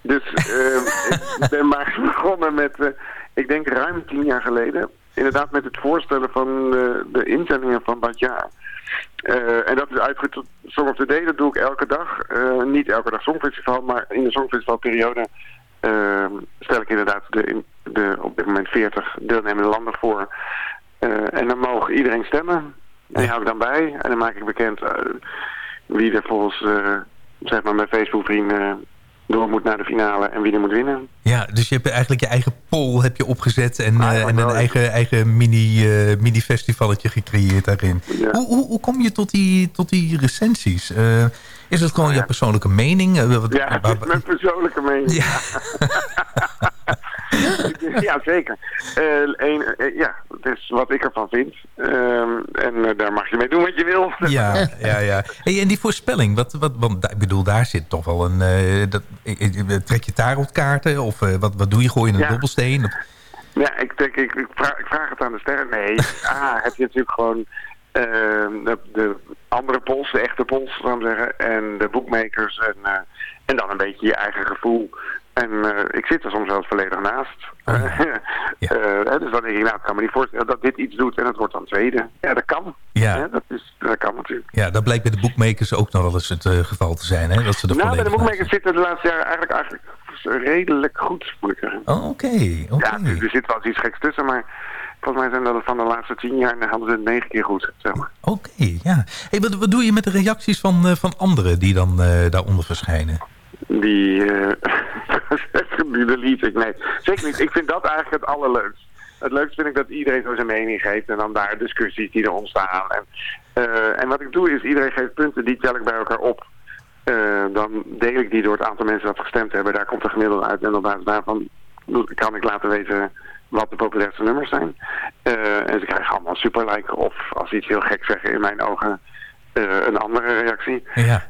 Speaker 16: Dus eh, ik ben maar begonnen met, eh, ik denk ruim tien jaar geleden, inderdaad met het voorstellen van eh, de inzendingen van Badja. Eh, en dat is uitgevoerd tot Song of the Day, dat doe ik elke dag. Niet elke dag Songfestival, maar in de Songfestivalperiode Ehm, stel ik inderdaad de, de op dit moment 40 deelnemende landen voor. Eh, en dan mogen iedereen stemmen. En die hou ik dan bij. En dan maak ik bekend eh, wie er volgens eh, zeg maar mijn Facebook vrienden door moet naar de finale en wie er moet winnen.
Speaker 8: Ja, dus je hebt eigenlijk je eigen poll heb je opgezet... en, eh,
Speaker 16: Eigenlijk
Speaker 8: en een eigen, eigen mini, eh, mini-festivalletje gecreëerd daarin. Hoe, hoe, hoe kom je tot die, tot die recensies? Eh, is het gewoon jouw persoonlijke mening? Eh,
Speaker 16: Ja, het is mijn persoonlijke mening. Ja, ja zeker. Eh, een, eh, ja, het is wat ik ervan vind. Ehm, en eh, daar mag je mee doen wat je wil.
Speaker 8: Ja, ja, ja. Hey, en die voorspelling, wat, wat, want ik bedoel, daar zit toch wel een... dat, trek je tarotkaarten? Of wat, wat doe je? Gooi je een
Speaker 16: Ja.
Speaker 8: dobbelsteen? Of-
Speaker 16: Ja, ik denk, ik, ik, vraag, ik vraag het aan de sterren. Nee, ah, heb je natuurlijk gewoon ehm, de, de andere pols, de echte pols, zou ik zeggen, en de boekmakers en, en dan een beetje je eigen gevoel. En eh, ik zit er soms zelfs volledig naast. Eh, dus dan denk ik, nou, ik kan me niet voorstellen dat dit iets doet en het wordt dan tweede. Ja, dat kan.
Speaker 8: Ja.
Speaker 16: Hè, dat, is, dat kan natuurlijk.
Speaker 8: Ja, dat blijkt bij de boekmakers ook nog wel eens het eh, geval te zijn. Hè? Dat ze er
Speaker 16: Nou, bij de boekmakers zitten de laatste jaren eigenlijk, eigenlijk redelijk goed, moet ik zeggen.
Speaker 8: Oh, oké. oké.
Speaker 16: Ja, er zit wel eens iets geks tussen, maar volgens mij zijn dat van de laatste tien jaar en dan hadden ze het negen keer goed, zeg maar.
Speaker 8: Oké, ja. Hey, wat, wat doe je met de reacties van, eh, van anderen die dan eh, daaronder verschijnen?
Speaker 16: Die, die delete ik, nee. Zeker niet. Ik vind dat eigenlijk het allerleukst. het leukste vind ik dat iedereen zo zijn mening geeft en dan daar discussies die er ontstaan. En, eh, en wat ik doe is, iedereen geeft punten, die tel ik bij elkaar op. Eh, dan deel ik die door het aantal mensen dat gestemd hebben. Daar komt de gemiddelde uit en op basis daarvan kan ik laten weten wat de populairste nummers zijn. Eh, en ze krijgen allemaal super like of als ze iets heel gek zeggen in mijn ogen een andere reactie.
Speaker 8: Ja.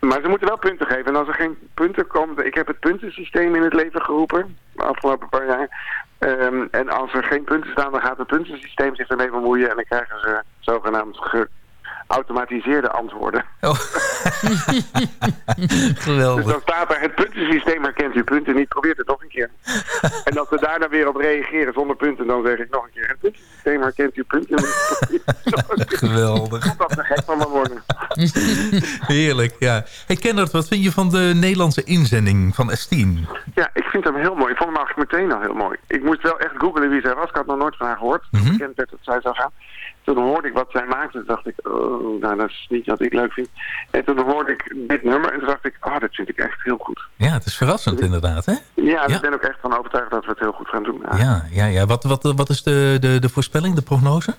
Speaker 16: Maar ze moeten wel punten geven. En als er geen punten komen... Ik heb het puntensysteem in het leven geroepen. De afgelopen paar jaar. Ehm, en als er geen punten staan, dan gaat het puntensysteem zich ermee bemoeien. En dan krijgen ze zogenaamd geautomatiseerde antwoorden.
Speaker 8: Geweldig.
Speaker 16: Dus dan staat er, het puntensysteem herkent uw punten niet, probeert het nog een keer. en als ze daar dan weer op reageren zonder punten, dan zeg ik nog een keer, het puntensysteem herkent uw punten niet.
Speaker 8: Geweldig.
Speaker 16: Dat er gek van me worden.
Speaker 8: Heerlijk, ja. Hey Kenneth, wat vind je van de Nederlandse inzending van Estine?
Speaker 16: Ja, ik vind hem heel mooi. Ik vond hem eigenlijk meteen al heel mooi. Ik moest wel echt googlen wie zij was. Ik had nog nooit van haar gehoord.
Speaker 8: Mhm.
Speaker 16: Toen bekend werd dat zij zou gaan. Toen hoorde ik wat zij maakte. Dacht ik, oh, nou dat is niet wat ik leuk vind. En toen hoorde ik dit nummer. En toen dacht ik, oh, dat vind ik echt heel goed.
Speaker 8: Ja, het is verrassend inderdaad, hè?
Speaker 16: Ja,
Speaker 8: Ja.
Speaker 16: ik ben ook echt van overtuigd dat we het heel goed gaan doen.
Speaker 8: Ja, ja, ja. Wat, wat, wat is de, de, de voorspelling, de prognose?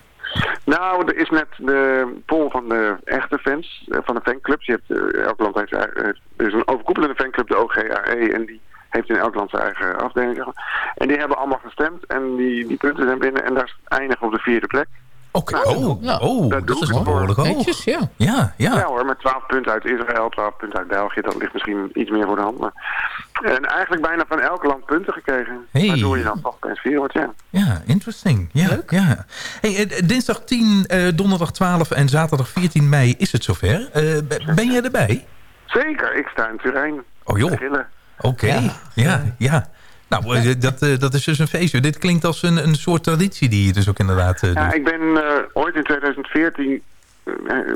Speaker 16: Nou, er is net de poll van de echte fans, eh, van de fanclubs. Je hebt, eh, elk land heeft er is een overkoepelende fanclub, de OGAE, en die heeft in elk land zijn eigen afdeling. zeg maar. En die hebben allemaal gestemd en die, die punten zijn binnen en daar eindigen op de vierde plek.
Speaker 8: Oké, oh, oh,
Speaker 16: dat
Speaker 8: is behoorlijk hoog.
Speaker 9: Netjes, ja.
Speaker 8: Ja, ja.
Speaker 16: Ja hoor, met 12 punten uit Israël, 12 punten uit België, dat ligt misschien iets meer voor de hand. Maar... En eigenlijk bijna van elk land punten gekregen.
Speaker 8: Hey.
Speaker 16: Waardoor je dan toch vier wordt, ja.
Speaker 8: Ja, interesting. Ja, ja. Hey, eh, dinsdag 10, eh, donderdag 12 en zaterdag 14 mei is het zover. B- ben jij erbij?
Speaker 16: Zeker, ik sta in Turijn.
Speaker 8: Oh joh. Oké, ja, ja. Nou, eh, dat, eh, dat is dus een feestje. Dit klinkt als een, een soort traditie die je dus ook inderdaad eh,
Speaker 16: Ja,
Speaker 8: doet.
Speaker 16: ik ben ooit in 2014 eh,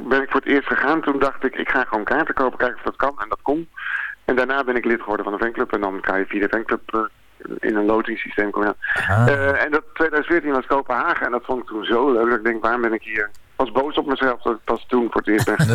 Speaker 16: ben ik voor het eerst gegaan. Toen dacht ik, ik ga gewoon kaarten kopen, kijken of dat kan. En dat kon. En daarna ben ik lid geworden van de fanclub. En dan kan je via de fanclub in een lotingssysteem komen.
Speaker 8: Ah.
Speaker 16: En dat 2014 was Kopenhagen. En dat vond ik toen zo leuk. Dat ik denk, waarom ben ik hier? Was boos op mezelf dat ik pas toen voor het eerst ben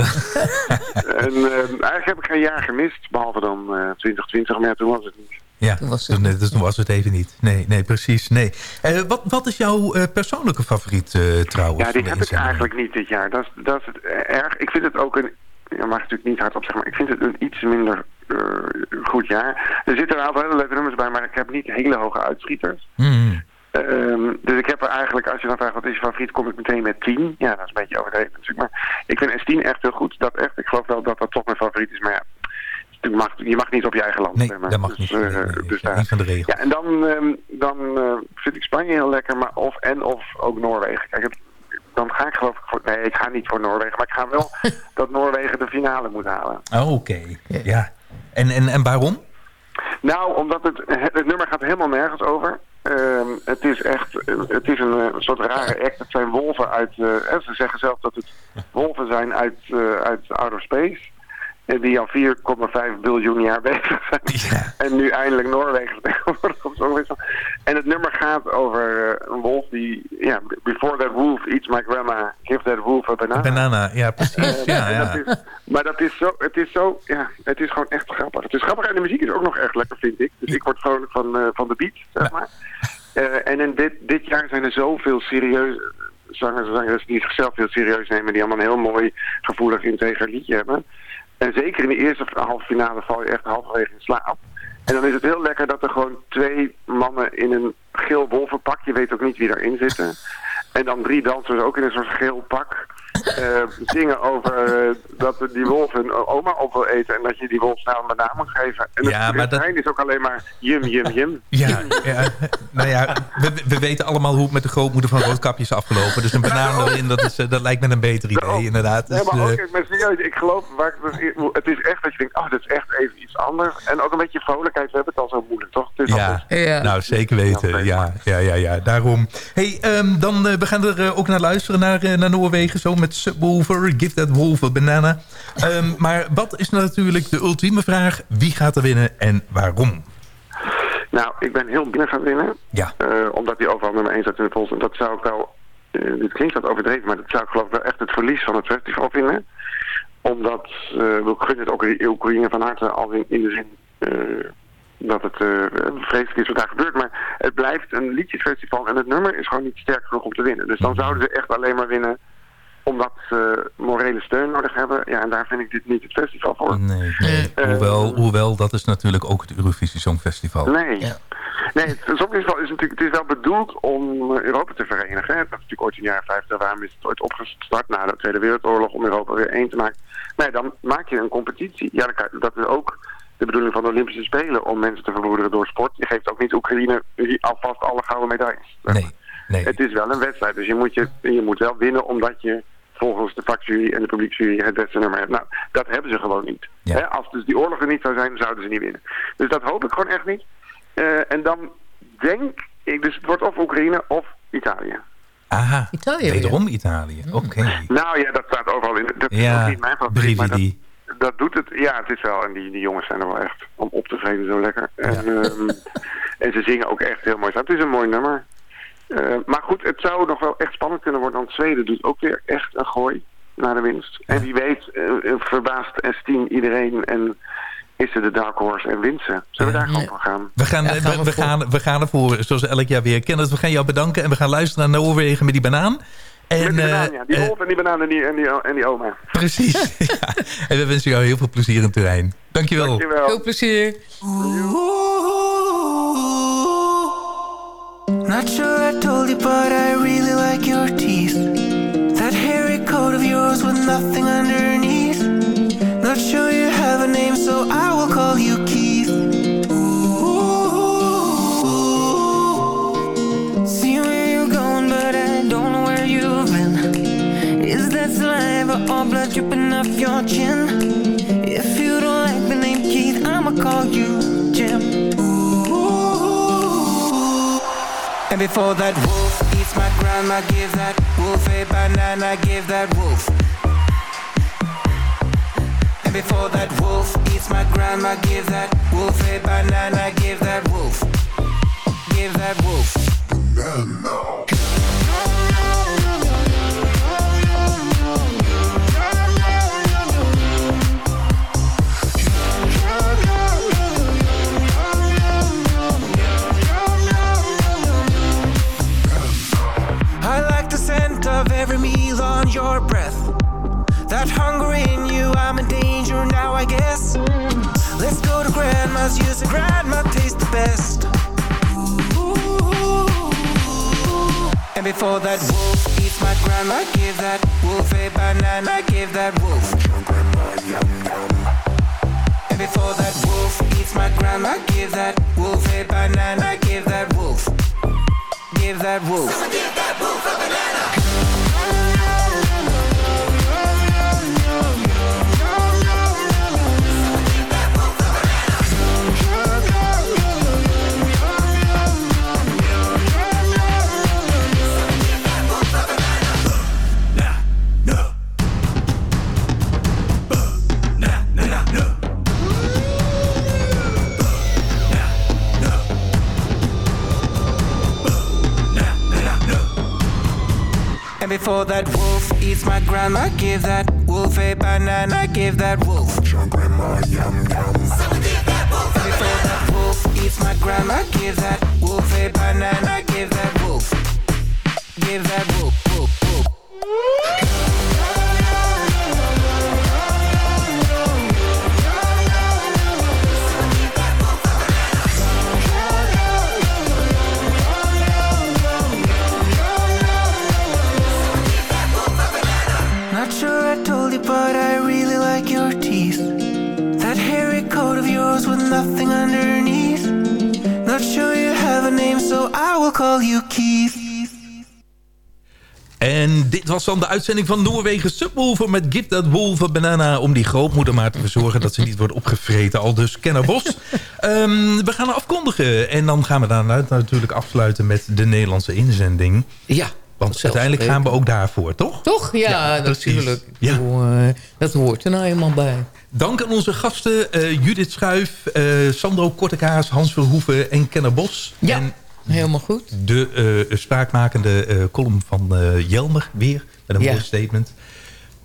Speaker 16: en eigenlijk heb ik geen jaar gemist. Behalve dan eh 2020. Maar ja, toen was het niet.
Speaker 8: Ja, toen was, het... dus toen was het even niet. Nee, nee precies. Nee. Eh, wat, wat is jouw eh, persoonlijke favoriet eh, trouwens?
Speaker 16: Ja, die heb ik eigenlijk niet dit jaar. Dat is, dat is het erg. Ik vind het ook een... Ja, mag natuurlijk niet hardop zeggen, maar ik vind het een iets minder eh, goed jaar. Er zitten een aantal hele leuke nummers bij, maar ik heb niet hele hoge uitschieters.
Speaker 8: Hmm.
Speaker 16: Ehm, dus ik heb er eigenlijk, als je dan vraagt wat is je favoriet, kom ik meteen met 10. Ja, dat is een beetje overdreven natuurlijk. Maar ik vind S10 echt heel goed. Dat echt, ik geloof wel dat dat toch mijn favoriet is. Maar ja, je mag, je mag niet op je eigen land
Speaker 8: Nee,
Speaker 16: stemmen.
Speaker 8: dat mag
Speaker 16: dus,
Speaker 8: niet.
Speaker 16: eh,
Speaker 8: Nee, nee, nee,
Speaker 16: dus
Speaker 8: ja,
Speaker 16: daar-
Speaker 8: niet van de regel.
Speaker 16: ja, en dan, ehm, dan eh, vind ik Spanje heel lekker, maar of en of ook Noorwegen. Kijk, het- dan ga ik geloof ik voor... Nee, ik ga niet voor Noorwegen, maar ik ga wel dat Noorwegen de finale moet halen.
Speaker 8: Oh, Oké, ja. En, en, en waarom?
Speaker 16: Nou, omdat het, het, het nummer gaat helemaal nergens over. Ehm, het is echt, eh, het is een, eh, soort rare act. Het zijn wolven uit, eh, en ze zeggen zelf dat het wolven zijn uit, eh, uit outer space. En die al 4,5 biljoen jaar bezig zijn. En nu eindelijk Noorwegen wijze. En het nummer gaat over eh, een wolf die, ja, before that wolf eats my grandma, give that wolf a banana.
Speaker 8: Banana, ja, precies. Ja,
Speaker 16: dat
Speaker 8: ja.
Speaker 16: is- maar dat is zo, het is zo, ja, het is gewoon echt grappig. Het is grappig en de muziek is ook nog echt lekker, vind ik. Dus ik word vrolijk van, eh, van de beat, zeg maar. Eh, en in dit, dit jaar zijn er zoveel serieuze zangers en zangeressen die zichzelf heel serieus nemen. Die allemaal een heel mooi, gevoelig, integer liedje hebben. En zeker in de eerste halve finale val je echt halverwege in slaap. En dan is het heel lekker dat er gewoon twee mannen in een geel wolvenpak, je weet ook niet wie daarin zitten. En dan drie dansers ook in een soort geel pak. Eh, zingen over eh, dat die wolf hun oma op wil eten en dat je die wolf snel een banaan moet geven. En het
Speaker 8: Ja, maar dat-
Speaker 16: refrein is ook alleen maar jum, jum, jum.
Speaker 8: Ja, ja, nou ja, we, we weten allemaal hoe het met de grootmoeder van Roodkapje is afgelopen. Dus een banaan erin, dat, is, eh, dat lijkt me een beter idee, inderdaad. Dus,
Speaker 16: maar
Speaker 8: eh,
Speaker 16: ook, maar serieus, ik geloof, waar ik, dus- het is echt dat je denkt, oh, dat is echt even iets anders. En ook een beetje vrolijkheid, we hebben het al zo moeilijk, toch? Het is
Speaker 8: ja,
Speaker 16: altijd-
Speaker 8: nou zeker weten. Ja, ja, ja, ja. daarom. hey, ehm, dan, eh, we gaan er ook naar luisteren, naar, naar Noorwegen. Zo met Subwoofer, Give That Wolf a Banana. Ehm, maar wat is natuurlijk de ultieme vraag? Wie gaat er winnen en waarom?
Speaker 16: Nou, ik ben heel binnen gaan winnen.
Speaker 8: Ja.
Speaker 16: Eh, omdat die overal nummer 1 staat in de polls. En dat zou ik wel, eh, dit klinkt wat overdreven, maar dat zou ik geloof ik wel echt het verlies van het festival vinden. Omdat, eh ik gun het ook Oekraïne van harte, al in, in de zin, dat het eh, vreselijk is wat daar gebeurt. Maar het blijft een liedjesfestival en het nummer is gewoon niet sterk genoeg om te winnen. Dus dan zouden ze echt alleen maar winnen omdat ze morele steun nodig hebben. Ja, en daar vind ik dit niet het festival voor.
Speaker 8: Nee, nee. hoewel, hoewel, dat is natuurlijk ook het Eurovisie Songfestival.
Speaker 16: Nee. Nee, het Songfestival is natuurlijk, het is wel bedoeld om eh, Europa te verenigen. hè. Dat is natuurlijk ooit in de jaren 50, waarom is het ooit opgestart na de Tweede Wereldoorlog om Europa weer één te maken. Nee, dan maak je een competitie. Ja, dat is ook de bedoeling van de Olympische Spelen, om mensen te verbroederen door sport. Je geeft ook niet Oekraïne alvast alle gouden medailles.
Speaker 8: Nee, nee.
Speaker 16: Het is wel een wedstrijd, dus je moet, je, je moet wel winnen omdat je volgens de vakjury en de publieksjury het beste nummer hebt. Nou, dat hebben ze gewoon niet. Hè, als dus die oorlog er niet zou zijn, zouden ze niet winnen. Dus dat hoop ik gewoon echt niet. Eh, en dan denk ik, dus het wordt of Oekraïne of Italië.
Speaker 8: Aha,
Speaker 9: Italië
Speaker 8: wederom Italië. Oké.
Speaker 16: Nou ja, dat staat overal in. Dat is
Speaker 8: Ja,
Speaker 16: niet mijn favoriet, maar dat, dat doet het. Ja, het is wel. En die, die jongens zijn er wel echt om op te vreten zo lekker. En, ehm, en ze zingen ook echt heel mooi. Het is een mooi nummer. Eh, maar goed, het zou nog wel echt spannend kunnen worden. Want Zweden doet ook weer echt een gooi naar de winst. En wie weet eh, eh, verbaast Estien iedereen en is ze de dark horse en wint ze. Zullen we daar gewoon voor gaan?
Speaker 8: We gaan, we, we gaan, we gaan ervoor, zoals elk jaar weer. Kenneth, we gaan jou bedanken en we gaan luisteren naar Noorwegen met die banaan. En,
Speaker 16: Met die
Speaker 8: eh,
Speaker 16: banaan, ja. Die wolf en die banaan en die, en die, en die oma.
Speaker 8: Precies. ja. En we wensen jou heel veel plezier in het terrein. Dankjewel.
Speaker 16: Dankjewel.
Speaker 9: Veel plezier.
Speaker 6: Not sure I told you, but I really like your teeth. That hairy coat of yours with nothing underneath. Not sure you have a name, so I will call you Keith. Ooh. See where you're going, but I don't know where you've been. Is that saliva or blood dripping off your chin? If you don't like the name Keith, I'ma call you Jim. And before that wolf eats my grandma, give that wolf a banana, give that wolf. And before that wolf eats my grandma, give that wolf a banana, give that wolf. Give that wolf. I grandma, give that wolf a banana, I give that wolf. And before that wolf eats my grandma, give that wolf a banana, give that wolf. Give that Not sure you have a name, so I will call you Keith.
Speaker 8: En dit was dan de uitzending van Noorwegen Subwoofer met Give That Wolf a Banana... om die grootmoeder maar te verzorgen dat ze niet wordt opgevreten. Al dus Kennerbos. Ehm, we gaan afkondigen. En dan gaan we daarna natuurlijk afsluiten met de Nederlandse inzending.
Speaker 9: Ja.
Speaker 8: Want uiteindelijk gaan we ook daarvoor, toch?
Speaker 9: Toch? Ja, natuurlijk.
Speaker 8: Ja.
Speaker 9: eh, dat hoort er nou eenmaal bij.
Speaker 8: Dank aan onze gasten eh, Judith Schuif, eh, Sandro Kortekaas, Hans Verhoeven en Kenner Bos.
Speaker 9: Ja,
Speaker 8: en
Speaker 9: helemaal goed.
Speaker 8: de eh, spraakmakende column van Jelmer weer, met een
Speaker 9: Ja.
Speaker 8: mooi statement.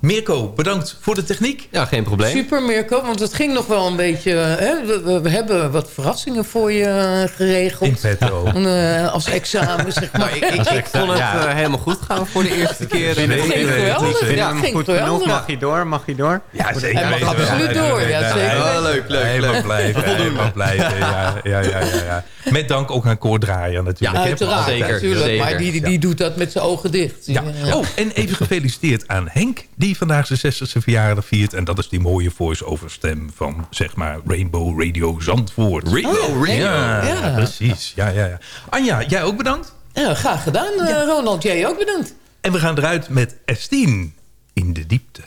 Speaker 8: Mirko, bedankt voor de techniek.
Speaker 11: Ja, geen probleem.
Speaker 9: Super Mirko, want het ging nog wel een beetje... Hè, we, we- we hebben wat verrassingen voor je eh, geregeld.
Speaker 8: In petto.
Speaker 9: Eh, als examen, zeg maar.
Speaker 11: Nou, ik, ik, ik vond het
Speaker 10: Ja.
Speaker 11: eh, helemaal goed gaan voor de eerste keer.
Speaker 9: Het ging geweldig.
Speaker 10: Vind je
Speaker 9: Ja, ging
Speaker 10: goed genoeg? Mag hij door? Mag hij door?
Speaker 8: Ja, zeker.
Speaker 9: Hij mag absoluut door, ja, zeker.
Speaker 11: Oh, leuk, leuk,
Speaker 8: Helemaal
Speaker 11: leuk.
Speaker 8: blijven, helemaal blijven. Ja, ja, ja, ja, ja. Met dank ook aan Koord Draaier natuurlijk.
Speaker 11: Ja.
Speaker 9: Uiteraard,
Speaker 11: Zeker,
Speaker 9: natuurlijk.
Speaker 11: zeker.
Speaker 9: Maar die, die doet dat met zijn ogen dicht.
Speaker 8: Ja. Oh, en even gefeliciteerd aan Henk, die vandaag zijn 60ste verjaardag viert. En dat is die mooie voice-over stem van, zeg maar, Rainbow Radio Zandvoort.
Speaker 11: Rainbow
Speaker 9: Oh,
Speaker 11: Radio.
Speaker 8: Ja,
Speaker 9: Ja.
Speaker 8: precies. Ja, ja, ja. Anja, jij ook bedankt.
Speaker 9: Ja, graag gedaan, eh, Ronald. Jij ook bedankt.
Speaker 8: En we gaan eruit met S10 in de diepte.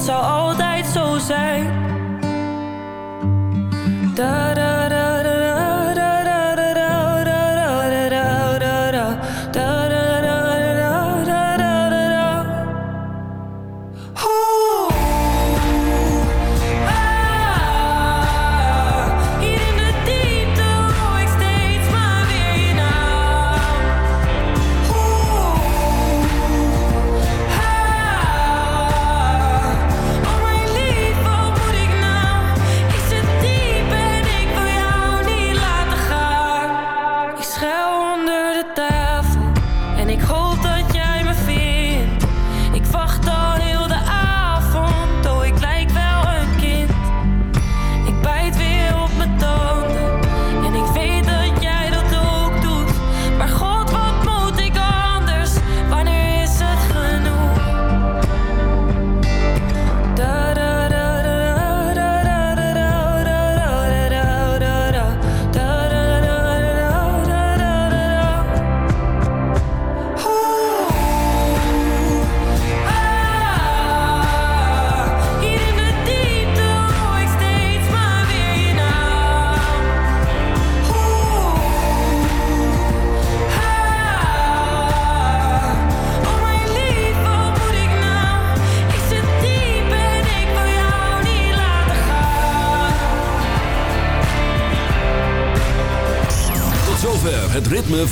Speaker 13: Dat zou altijd zo zijn.